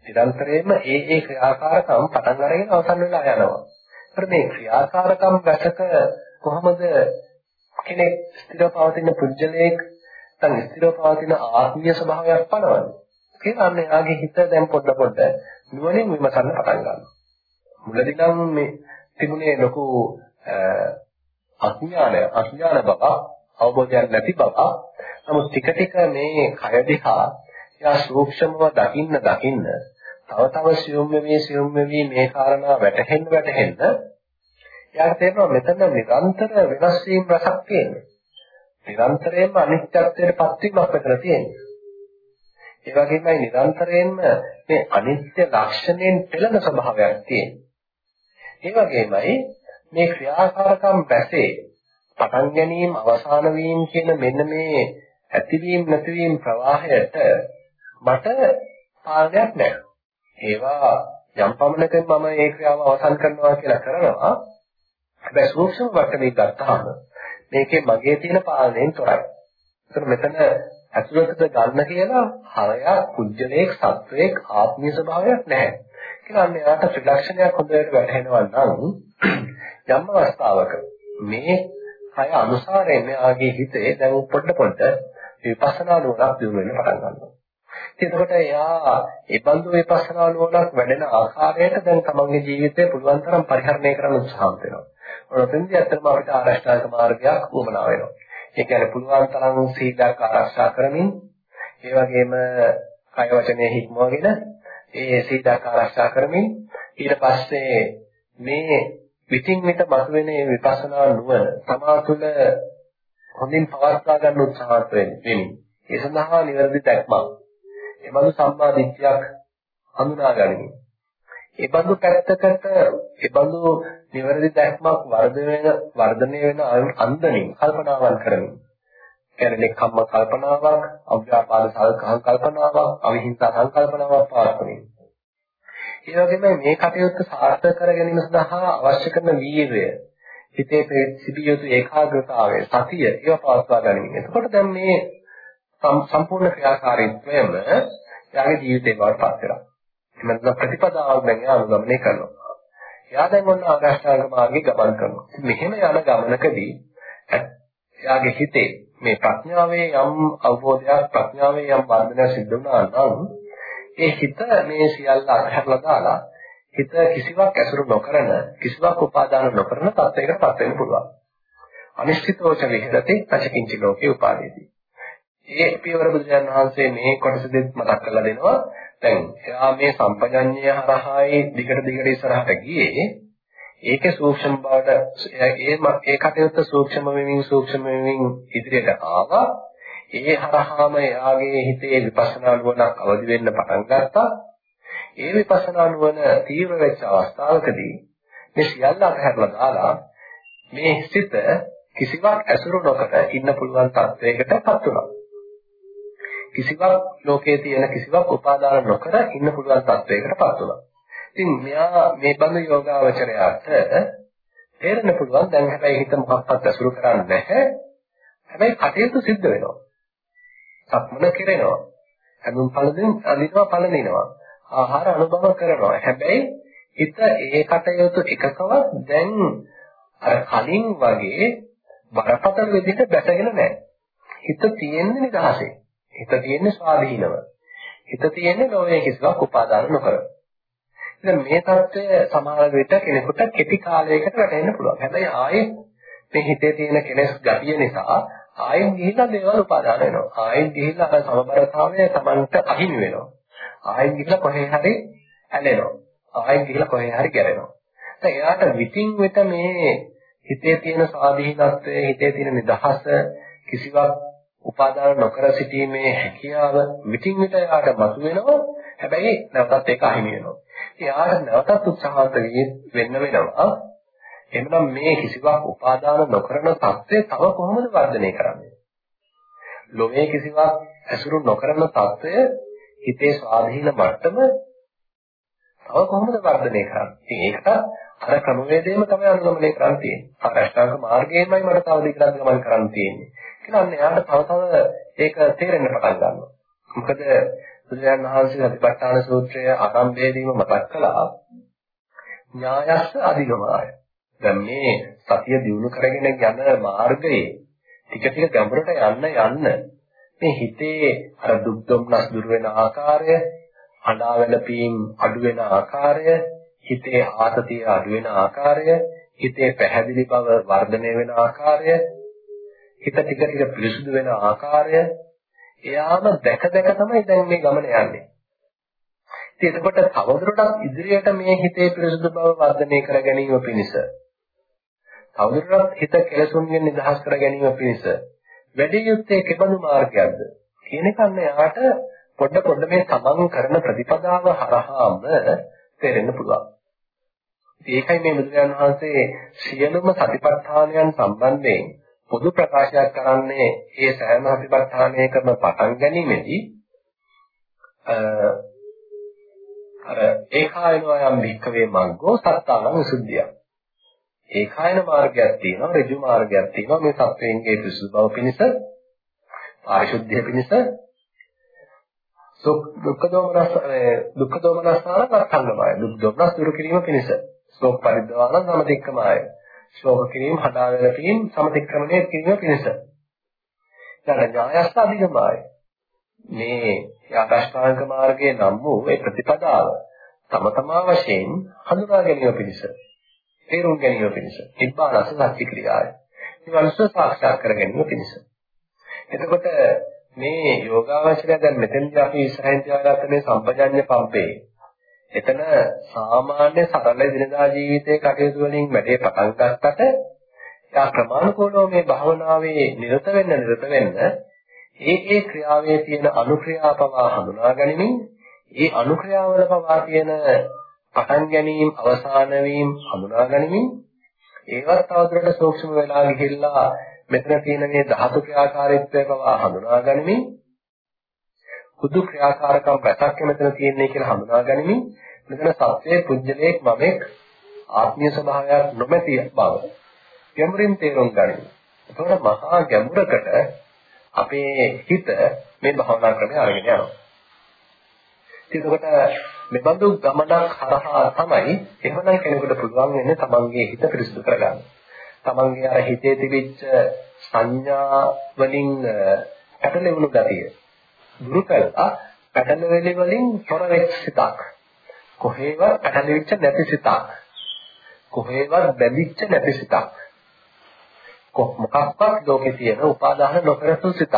නිරන්තරයෙන්ම ඒ ඒ ක්‍රියාකාරකම් පටන් අරගෙන අවසන් වෙලා යනවා. ඒත් මේ ක්‍රියාකාරකම් රැසක කොහොමද කෙනෙක් ස්ථිරව පවතින පුජ්‍යලයක් නැත්නම් ස්ථිරව පවතින ආත්මීය ස්වභාවයක් පනවන්නේ? කියලා අන්න එයාගේ හිත දැන් පොඩ පොඩ නුවණින් විමසන්න පටන් ගන්නවා. මුලදී නම් මේ තිබුණේ ලොකු අඥානය අඥාන බව අවබෝධයක් නැති බව නමුත් ටික ටික මේ කය දිහා යා සූක්ෂමව දකින්න දකින්න තව තව සියුම් වෙමි සියුම් වෙමි මේ කාරණා වැටහෙන්න වැටහෙන්න එයාට තේරෙනවා මෙතන නිරන්තර වෙනස් වීම රසක් තියෙනවා. නිරන්තරයෙන්ම අනිත්‍යත්වයට පත්වීමක් මෙතන තියෙනවා. ඒ වගේමයි නිරන්තරයෙන්ම මේ අනිත්‍ය ලක්ෂණයෙන් පෙළෙන ස්වභාවයක් තියෙනවා. ඒ වගේමයි මේ ක්‍රියාකාරකම් රැසේ පටන් ගැනීම අවසාන වීම කියන මෙන්න මේ ඇතිවීම නැතිවීම ප්‍රවාහයට මට පාලනයක් නැහැ. ඒවා යම් පමණකින් මම ඒ ක්‍රියාව අවසන් කරනවා කියලා කරනවා. හැබැයි සූක්ෂම වටනේ ගත්තාම මේකේ මගේ තියෙන පාලනයෙන් තොරයි. ඒතර මෙතන ඇතුළතට ගන්න කියලා හරයක්, කුජලයක්, සත්වයක්, ආත්මීය ස්වභාවයක් නැහැ. කියලා අන්න එයාට ත්‍රිලක්ෂණයක් හොඳට වැටහෙනවා නම් යම් අවස්ථාවක මේ කය අනුසාරයෙන් ආගේ හිතේ දැන් පොඩ පොඩ විපස්සනා නුවණක් දිනු වෙන්න පටන් ගන්නවා. එතකොට එයා ඒබඳු විපස්සනා නුවණක් වැඩෙන ආකාරයට දැන් තමන්ගේ ජීවිතේ පුළුවන් තරම් පරිහරණය කරන්න උත්සාහවත් වෙනවා. ඔතනදී ඇත්තටම අපිට ආරෂ්ඨායක මාර්ගයක් වුණා වෙනවා. ඒ කියන්නේ පුළුවන් තරම් සීලයක් ආරක්ෂා කරමින් ඒ වගේම කය වචනේ හික්මවගෙන ඒ සීලයක් ආරක්ෂා කරමින් ඊට පස්සේ මේ විතින් විත මතුවෙන මේ විපස්සනා නුවණ තමා තුළ හොඳින් පවත්වා ගන්න උත්සාහත් වෙන්නේ. ඒ සඳහා නිවැරදි දැක්මක් එබඳු සම්මා දිට්ඨියක් හඳුනා ගනිමින් එබඳු පැත්තකට එබඳු නිවැරදි දැක්මක් වර්ධනය වෙන වර්ධනය වෙන අන්දමින් කල්පනාවන් කරමින් කියන්නේ කම්ම කල්පනාවක් අව්‍යාපාද සංකල්පනාවක් අවිහිංසා සංකල්පනාවක් පාරකමින් ඒ වගේම මේ කටයුත්ත සාර්ථක කර ගැනීම සඳහා අවශ්‍ය කරන වීර්යය, හිතේ සිටිය යුතු ඒකාග්‍රතාවය, සතිය ඒවා පවත්වා ගැනීම. එතකොට දැන් මේ සම්පූර්ණ ක්‍රියාකාරීත්වයම එයාගේ ජීවිතේ බවට පත් වෙනවා. එහෙනම් ප්‍රතිපදාවක් දැන් එයා අනුගමනය කරනවා. එයා දැන් ඔන්න ආගස්ඨාංග මාර්ගේ ගමන් කරනවා. මෙහෙම යන ගමනකදී එයාගේ හිතේ මේ ප්‍රඥාවේ යම් අවබෝධයක් ප්‍රඥාවේ යම් වර්ධනයක් සිද්ධ වුණා නම් ඒ හිත මේ සියල්ල අත්හැරලා දාලා හිත කිසිවක් ඇසුරු නොකරන කිසිවක් උපාදාන නොකරන තත්යකටපත් වෙන්න පුළුවන්. අනිශ්චිතෝච විහෙරති පචකින්චි ලෝකේ උපාදීති. ඒ පියවර බුදුන් වහන්සේ මේ කොටසෙත් මතක් කරලා දෙනවා. දැන් එයා මේ සම්පජඤ්ඤය හරහායි දිගට දිගට ඉස්සරහට ගියේ ඒකේ සූක්ෂම බවට ඒ ඒ කටයුත්ත සූක්ෂම වෙමින් සූක්ෂම වෙමින් ඉදිරියට ආවා. ඒ හරහාම එයාගේ හිතේ විපස්සනා නුවණක් අවදි වෙන්න පටන් ගත්තා. ඒ විපස්සනා නුවණ තීව්‍ර වෙච්ච අවස්ථාවකදී මේ සියල්ල අතහැරලා දාලා මේ සිත කිසිවක් ඇසුරු නොකර ඉන්න පුළුවන් තත්වයකටපත් වුණා. කිසිවක් ලෝකයේ තියෙන කිසිවක් උපාදාන නොකර ඉන්න පුළුවන් තත්වයකටපත් වුණා. ඉතින් මෙයා මේ බඳු යෝගාවචරයාට තේරෙන්න පුළුවන් දැන් හැබැයි හිත මොකක්වත් ඇසුරු කරන්නේ නැහැ. හැබැයි කටයුතු සිද්ධ වෙනවා. සක්මන කෙරෙනවා. හැඳුම් පළදෙන් අඳිනවා පළඳිනවා. ආහාර අනුභව කරනවා. හැබැයි හිත ඒ කටයුතු එකකවත් දැන් අර කලින් වගේ බරපතල විදිහට බැසගෙන නැහැ. හිත තියෙන්නේ නිදහසේ. හිත තියෙන්නේ ස්වාධීනව. හිත තියෙන්නේ නොවේ කිසිවක් උපාදාන නොකර. ඉතින් මේ தත්ත්වය සමහර විට කෙනෙකුට කෙටි කාලයකට වැටෙන්න පුළුවන්. හැබැයි ආයේ මේ හිතේ තියෙන කෙලෙස් ගැටිය නිසා ආයෙන් ගිහිල්ලා දේවල් උපාදාන වෙනවා. ආයෙන් ගිහිල්ලා අර සමබරතාවය Tamanට අහිමි වෙනවා. ආයෙන් ගිහිල්ලා කොහේ හරි ඇලෙනවා. ආයෙන් ගිහිල්ලා කොහේ හරි ගැලෙනවා. දැන් එයාට විтин වෙත මේ හිතේ තියෙන සාධීනත්වය, හිතේ තියෙන නිදහස කිසිවක් උපාදාන නොකර සිටීමේ හැකියාව විтин විට යාට මතුවෙනවා. හැබැයි නැවතත් ඒක අහිමි වෙනවා. එයාට නැවතත් උත්සාහවත් වෙන්න වෙනවා. එහෙනම් මේ කිසිවක් උපාදාන නොකරන தත්ත්වය තව කොහොමද වර්ධනය කරන්නේ? ලෝකයේ කිසිවක් ඇසුරු නොකරන தත්ත්වය හිතේ ස්වාධීන මට්ටම තව කොහොමද වර්ධනය කරන්නේ? ඉතින් ඒකට අර ක්‍රමවේදයම තමයි අනුගමනය කරන්න තියෙන්නේ. අර අෂ්ටාංග මාර්ගයෙන්මයි මට තව දිගට ගමන් කරන්න තියෙන්නේ. කියලා අන්න එයාට තව තව ඒක තේරෙන්න පටන් ගන්නවා. මොකද බුදුරජාණන් වහන්සේ සතිපට්ඨාන සූත්‍රය ආරම්භයේදීම මතක් කළා ඥායස්ස අධිගමාය. දැන් මේ සතිය දිනු කරගෙන යන මාර්ගයේ ටික ටික ගැඹුරට යන්න යන්න මේ හිතේ අර දුක් දුම්නස් දුර වෙන ආකාරය, අඬා වැළපීම් අඩු වෙන ආකාරය, හිතේ ආතතිය අඩු වෙන ආකාරය, හිතේ පැහැදිලි බව වර්ධනය වෙන ආකාරය, හිත ටික ටික පිරිසුදු වෙන ආකාරය එයාම දැක දැක තමයි දැන් මේ ගමන යන්නේ. ඉතින් එතකොට තවදුරටත් ඉදිරියට මේ හිතේ පිරිසුදු බව වර්ධනය කර ගැනීම පිණිස තවදුරටත් හිත කෙලසුන්ගෙන් නිදහස් කර ගැනීම පිණිස වැඩි යුත්තේ කෙබඳු මාර්ගයක්ද කියන එක අන්න යාට පොඩ පොඩ මේ තමන් කරන ප්‍රතිපදාව හරහාම තේරෙන්න පුළුවන්. ඒකයි මේ බුදුරජාණන් වහන්සේ සියලුම සතිපට්ඨානයන් සම්බන්ධයෙන් පොදු ප්‍රකාශයක් කරන්නේ ඒ සෑම සතිපට්ඨානයකම පටන් ගැනීමේදී අර ඒකායනෝ යම් භික්කවේ මග්ගෝ සත්තානං විසුද්ධිය. ඒකායන මාර්ගයක් තියෙනවා ඍජු මාර්ගයක් තියෙනවා මේ සත්වයන්ගේ පිසු බව පිණිස පාරිශුද්ධිය පිණිස. දුක්ඛ දෝමනස් දුක්ඛ දෝමනස්නාන වර්තංගමය දුක් දෝමනස් දුරු කිරීම පිණිස. ශෝක පරිද්දවාන සමතික්කමය. ශෝක කිරීම හදා වැළපීම් සමතික්‍රමණය කිරීම පිණිස ඊට ඥායස්ස අධිගමය මේ ආකාශාංග මාර්ගයේ නම් වූ ඒ ප්‍රතිපදාව තම තමා වශයෙන් හඳුනා ගැනීම පිණිස තේරුම් ගැනීම පිණිස නිබ්බානස සත්‍ය ක්‍රියාවයි. නිවන්ස සාක්ෂාත් කර ගැනීම පිණිස. එතකොට මේ යෝගාවචරය දැන් මෙතෙන්දී අපි ඉස්සරහින් තියාගත්ත මේ සම්පජඤ්ඤ පම්පේ එතන සාමාන්‍ය සරල දිනදා ජීවිතයේ කටයුතු වලින් වැඩේ පටන් ගන්නකට යා ක්‍රමානුකූලව මේ භාවනාවේ නිරත වෙන්න නිරත වෙන්න ඒ ඒ ක්‍රියාවේ තියෙන අනුක්‍රියාපවා හඳුනා ගනිමින් ඒ අනුක්‍රියාවල පවා තියෙන පටන් ගැනීම අවසාන වීම හඳුනා ගනිමින් ඒවත් තවදුරටත් සූක්ෂම වෙලා ගිහිල්ලා මෙතන තියෙන මේ ධාතු ක්‍රියාකාරීත්වය පවා හඳුනා ගනිමින් කුදු ක්‍රියාකාරකම් රැසක් මෙතන තියෙන්නේ කියලා හඳුනා ගනිමින් මෙතන සත්‍යයේ පුජ්‍යලේක් මමෙක් ආත්මීය ස්වභාවයක් නොමැති බව ගැඹුරින් තේරුම් ගනිමු. එතකොට මහා ගැඹුරකට අපේ හිත මේ භවනා ක්‍රමය අරගෙන යනවා. එතකොට මෙබඳු ගමනක් හරහා තමයි එහෙමනම් කෙනෙකුට පුළුවන් වෙන්නේ තමන්ගේ හිත පිරිසිදු කරගන්න. තමන්ගේ අර හිතේ තිබිච්ච සංඥා වලින් පැටලෙවුණු ගතිය දුරු කරලා පැටලෙවිලි වලින් තොර වෙච්ච සිතක්. කොහේවත් පැටලෙවිච්ච නැති සිතක්. කොහේවත් බැඳිච්ච නැති සිතක්. මොකක්වත් ලෝකේ තියෙන උපාදාන නොකරසු සිතක්.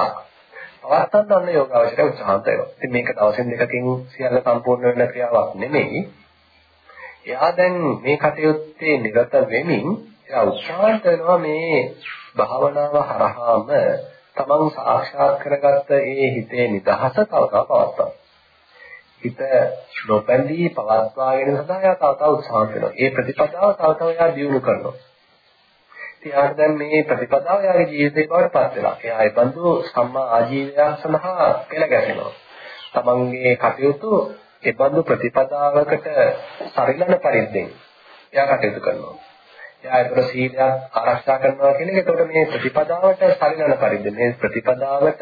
පවත්තන්න අන්න යෝගාවචරය උත්සාහන්ත වෙනවා. ඉතින් මේක දවසින් දෙකකින් සියල්ල සම්පූර්ණ වෙන ක්‍රියාවක් නෙමෙයි. එයා දැන් මේ කටයුත්තේ නිරත වෙමින් එයා උත්සාහන්ත වෙනවා මේ භාවනාව හරහාම තමන් සාක්ෂාත් කරගත්ත ඒ හිතේ නිදහස තවතව පවත්වා. හිත නොබැඳී පවත්වාගෙන සදා එයා තව තව උත්සාහ කරනවා. ඒ ප්‍රතිපදාව තව තව එයා දියුණු කරනවා. එයාට දැන් මේ ප්‍රතිපදාව එයාගේ ජීවිතේ බවට පත් වෙනවා. එයා ඒ බඳු සම්මා ආජීවයක් සඳහා පෙළ ගැසෙනවා. තමන්ගේ කටයුතු ඒ බඳු ප්‍රතිපදාවකට සරිලන පරිද්දෙන් එයා කටයුතු කරනවා. එයා ඒතර සීලයක් ආරක්ෂා කරනවා කියන එක එතකොට මේ ප්‍රතිපදාවට සරිලන පරිද්ද මේ ප්‍රතිපදාවට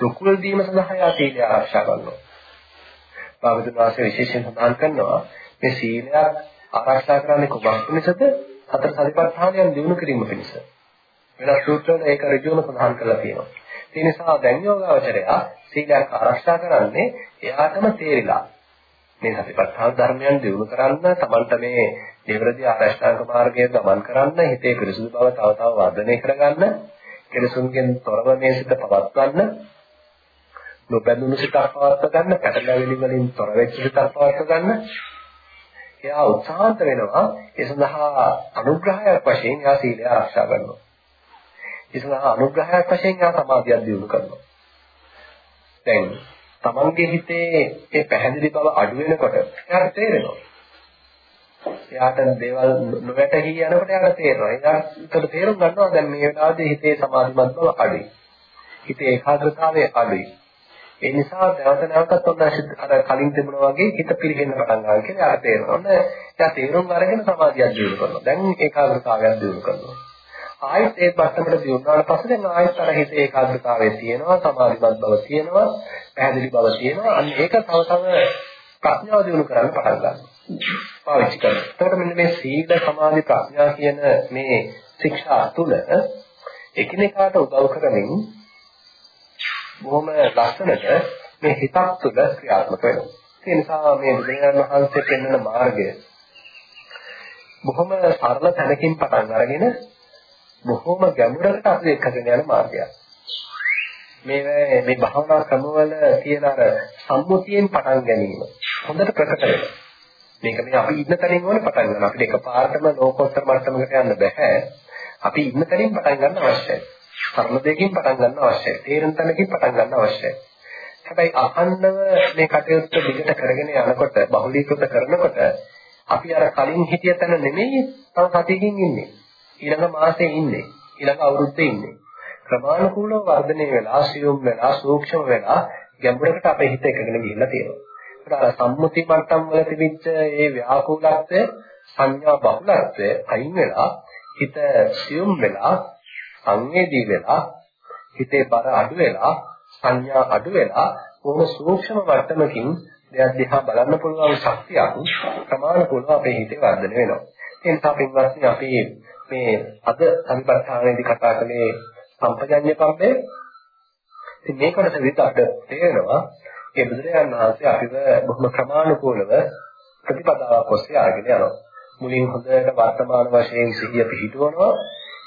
රුකුල් දීම සඳහා එයා සීලය ආරක්ෂා කරනවා. භාගතුන් වහන්සේ විශේෂයෙන් සඳහන් කරනවා මේ සීලයක් ආරක්ෂා කරන්නේ කොබක් නිසාද? හතර සතිපට්ඨානයන් දිනු කිරීම පිණිස. වෙනස් සූත්‍රවල ඒක ඍජුවම සඳහන් කරලා තියෙනවා. ඒ නිසා දැන් යෝගාවචරය සීලයක් ආරක්ෂා කරන්නේ එයාටම තේරිලා. මේ සතිපට්ඨාන ධර්මයන් දිනු කරන්න තමන්ට මේ නිවැරදි ආරක්ෂාංග මාර්ගය ගමන් කරන්න හිතේ පිරිසුදු බව තව තව වර්ධනය කරගන්න කෙලසුන්ගෙන් තොරව මේ සිත පවත්වන්න නොබැඳුණු සිතක් පවත්ව ගන්න පැටලැවිලි වලින් තොර වෙච්ච සිතක් පවත්ව ගන්න එයා උත්සාහන්ත වෙනවා ඒ සඳහා අනුග්‍රහයක් වශයෙන් එයා සීලය ආරක්ෂා කරනවා. ඒ සඳහා අනුග්‍රහයක් වශයෙන් එයා සමාධියක් දියුණු කරනවා. දැන් තමන්ගේ හිතේ ඒ පැහැදිලි බව අඩු වෙනකොට එයාට තේරෙනවා. එයාට දේවල් නොවැටහි යනකොට එයාට තේරෙනවා. එයාට තේරුම් ගන්නවා දැන් මේ වෙලාවේදී හිතේ සමාධිමත් බව අඩුයි. හිතේ ඒකාග්‍රතාවය අඩුයි. ඒ නිසා නැවත නැවතත් ඔන්න අර කලින් තිබුණා වගේ හිත පිරෙන්න පටන් ගන්නවා කියලා ආර තේරෙනවා. ඔන්න එයා තේරුම් අරගෙන සමාධියක් දියුණු කරනවා. දැන් ඒකාග්‍රතාවයක් දියුණු කරනවා. ආයෙත් ඒ පස්සකට දියුණුවාට පස්සේ දැන් ආයෙත් අර හිත ඒකාග්‍රතාවය තියෙනවා, සමාධිමත් බව තියෙනවා, පැහැදිලි බව තියෙනවා. අන්න ඒක තව තව ප්‍රඥාව දියුණු කරන්න පටන් ගන්නවා. පාවිච්චි කරනවා. එතකොට මෙන්න මේ සීල සමාධි ප්‍රඥා කියන මේ ශික්ෂා තුල එකිනෙකාට උදව් කරමින් බොහොම ලස්සනට මේ හිතක් තුළ ක්‍රියාත්මක වෙනවා. ඒ නිසා මේ බුදුරජාණන් වහන්සේ පෙන්වන මාර්ගය බොහොම සරල තැනකින් පටන් අරගෙන බොහොම ගැඹුරකට අපි එක්කගෙන යන මාර්ගයක්. මේ මේ භාවනා ක්‍රමවල තියෙන අර සම්මුතියෙන් පටන් ගැනීම හොඳට ප්‍රකට වෙනවා. මේක මේ අපි ඉන්න තැනින් ඕනේ පටන් ගන්න. අපිට එකපාරටම ලෝකෝත්තර මට්ටමකට යන්න බෑ. අපි ඉන්න තැනින් පටන් ගන්න අවශ්‍යයි. කර්ම දෙකකින් පටන් ගන්න අවශ්‍යයි. තේරෙන තැනකින් පටන් ගන්න අවශ්‍යයි. හැබැයි අහන්නව මේ කටයුත්ත දිගට කරගෙන යනකොට බහුලීකృత කරනකොට අපි අර කලින් හිටිය තැන නෙමෙයි තව සතියකින් ඉන්නේ. ඊළඟ මාසේ ඉන්නේ. ඊළඟ අවුරුද්දේ ඉන්නේ. ක්‍රමානුකූලව වර්ධනය වෙලා, සියුම් වෙලා, සූක්ෂම වෙලා ගැඹුරකට අපේ හිත එකගෙන ගිහිල්ලා තියෙනවා. ඒකට අර සම්මුති මට්ටම් වල තිබිච්ච ඒ ව්‍යාකූලත්වය, සංඥා බහුලත්වය අයින් වෙලා හිත සියුම් වෙලා සංවේදී වෙලා හිතේ බර අඩු වෙලා සංඥා අඩු වෙලා බොහොම සූක්ෂම මට්ටමකින් දෙයක් දිහා බලන්න පුළුවන් ශක්තියක් ප්‍රමාණිකව අපේ හිතේ වර්ධනය වෙනවා. ඒ නිසා පින්වත්නි අපි මේ අද සම්පර්තාවේදී කතා කළේ සම්පජඤ්ඤ පබ්බේ. ඉතින් මේකට විතර තේරෙනවා ඒ බුදුරජාණන් වහන්සේ අපිව බොහොම ප්‍රමාණිකවලව ප්‍රතිපදාවක් ඔස්සේ අරගෙන යනවා. මුලින් හොඳට වර්තමාන වශයෙන් සිහිය පිහිටවනවා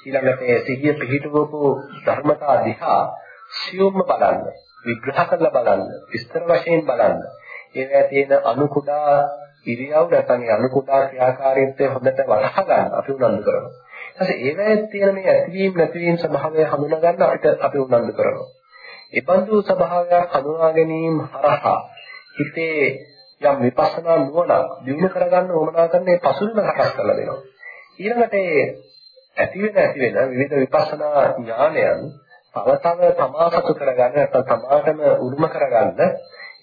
ඊළඟට ඒ සිහිය පිහිටවපු ධර්මතා දිහා සියුම්ම බලන්න විග්‍රහ කරලා බලන්න විස්තර වශයෙන් බලන්න ඒවැය තියෙන අනු කුඩා ඉරියව් නැත්නම් අනු කුඩා ක්‍රියාකාරීත්වය හොඳට වරහ ගන්න අපි උනන්දු කරනවා. ඊට පස්සේ ඒවැය තියෙන මේ ඇතිවීම නැතිවීම ස්වභාවය හඳුනා ගන්න අපිට අපි උනන්දු කරනවා. ඒ බඳු ස්වභාවයක් හඳුනා ගැනීම හරහා හිතේ යම් විපස්සනා නුවණ දිනු කරගන්න ඕමනා කරන මේ පසුබිම සකස් කරලා දෙනවා. ඊළඟට ඇති වෙන ඇති වෙන විවිධ විපස්සනා ඥානයන් තව තව තමාසතු කරගන්න නැත්නම් තමාටම උරුම කරගන්න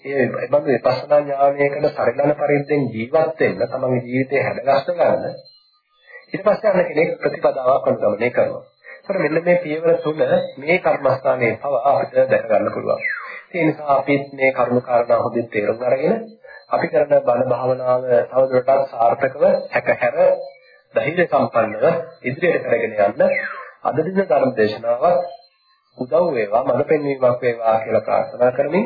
ඒ බඳු විපස්සනා ඥානයකට සරිලන පරිද්දෙන් ජීවත් වෙන්න තමන්ගේ ජීවිතය හැදගස්ස ගන්න ඊට පස්සේ අන්න කෙනෙක් ප්‍රතිපදාවක් අනුගමනය කරනවා. ඒතර මෙන්න මේ පියවර තුන මේ කර්මස්ථානයේ පව අපිට දැක ගන්න පුළුවන්. ඒ නිසා අපි මේ කරුණු කාරණා හොඳින් තේරුම් අරගෙන අපි කරන බණ භාවනාව තවදුරටත් සාර්ථකව හැකහැර ධෛර්ය සම්පන්නව ඉදිරියට කරගෙන යන්න අද දින ධර්ම දේශනාවත් උදව් වේවා මඟ පෙන්වීමක් වේවා කියලා ප්‍රාර්ථනා කරමින්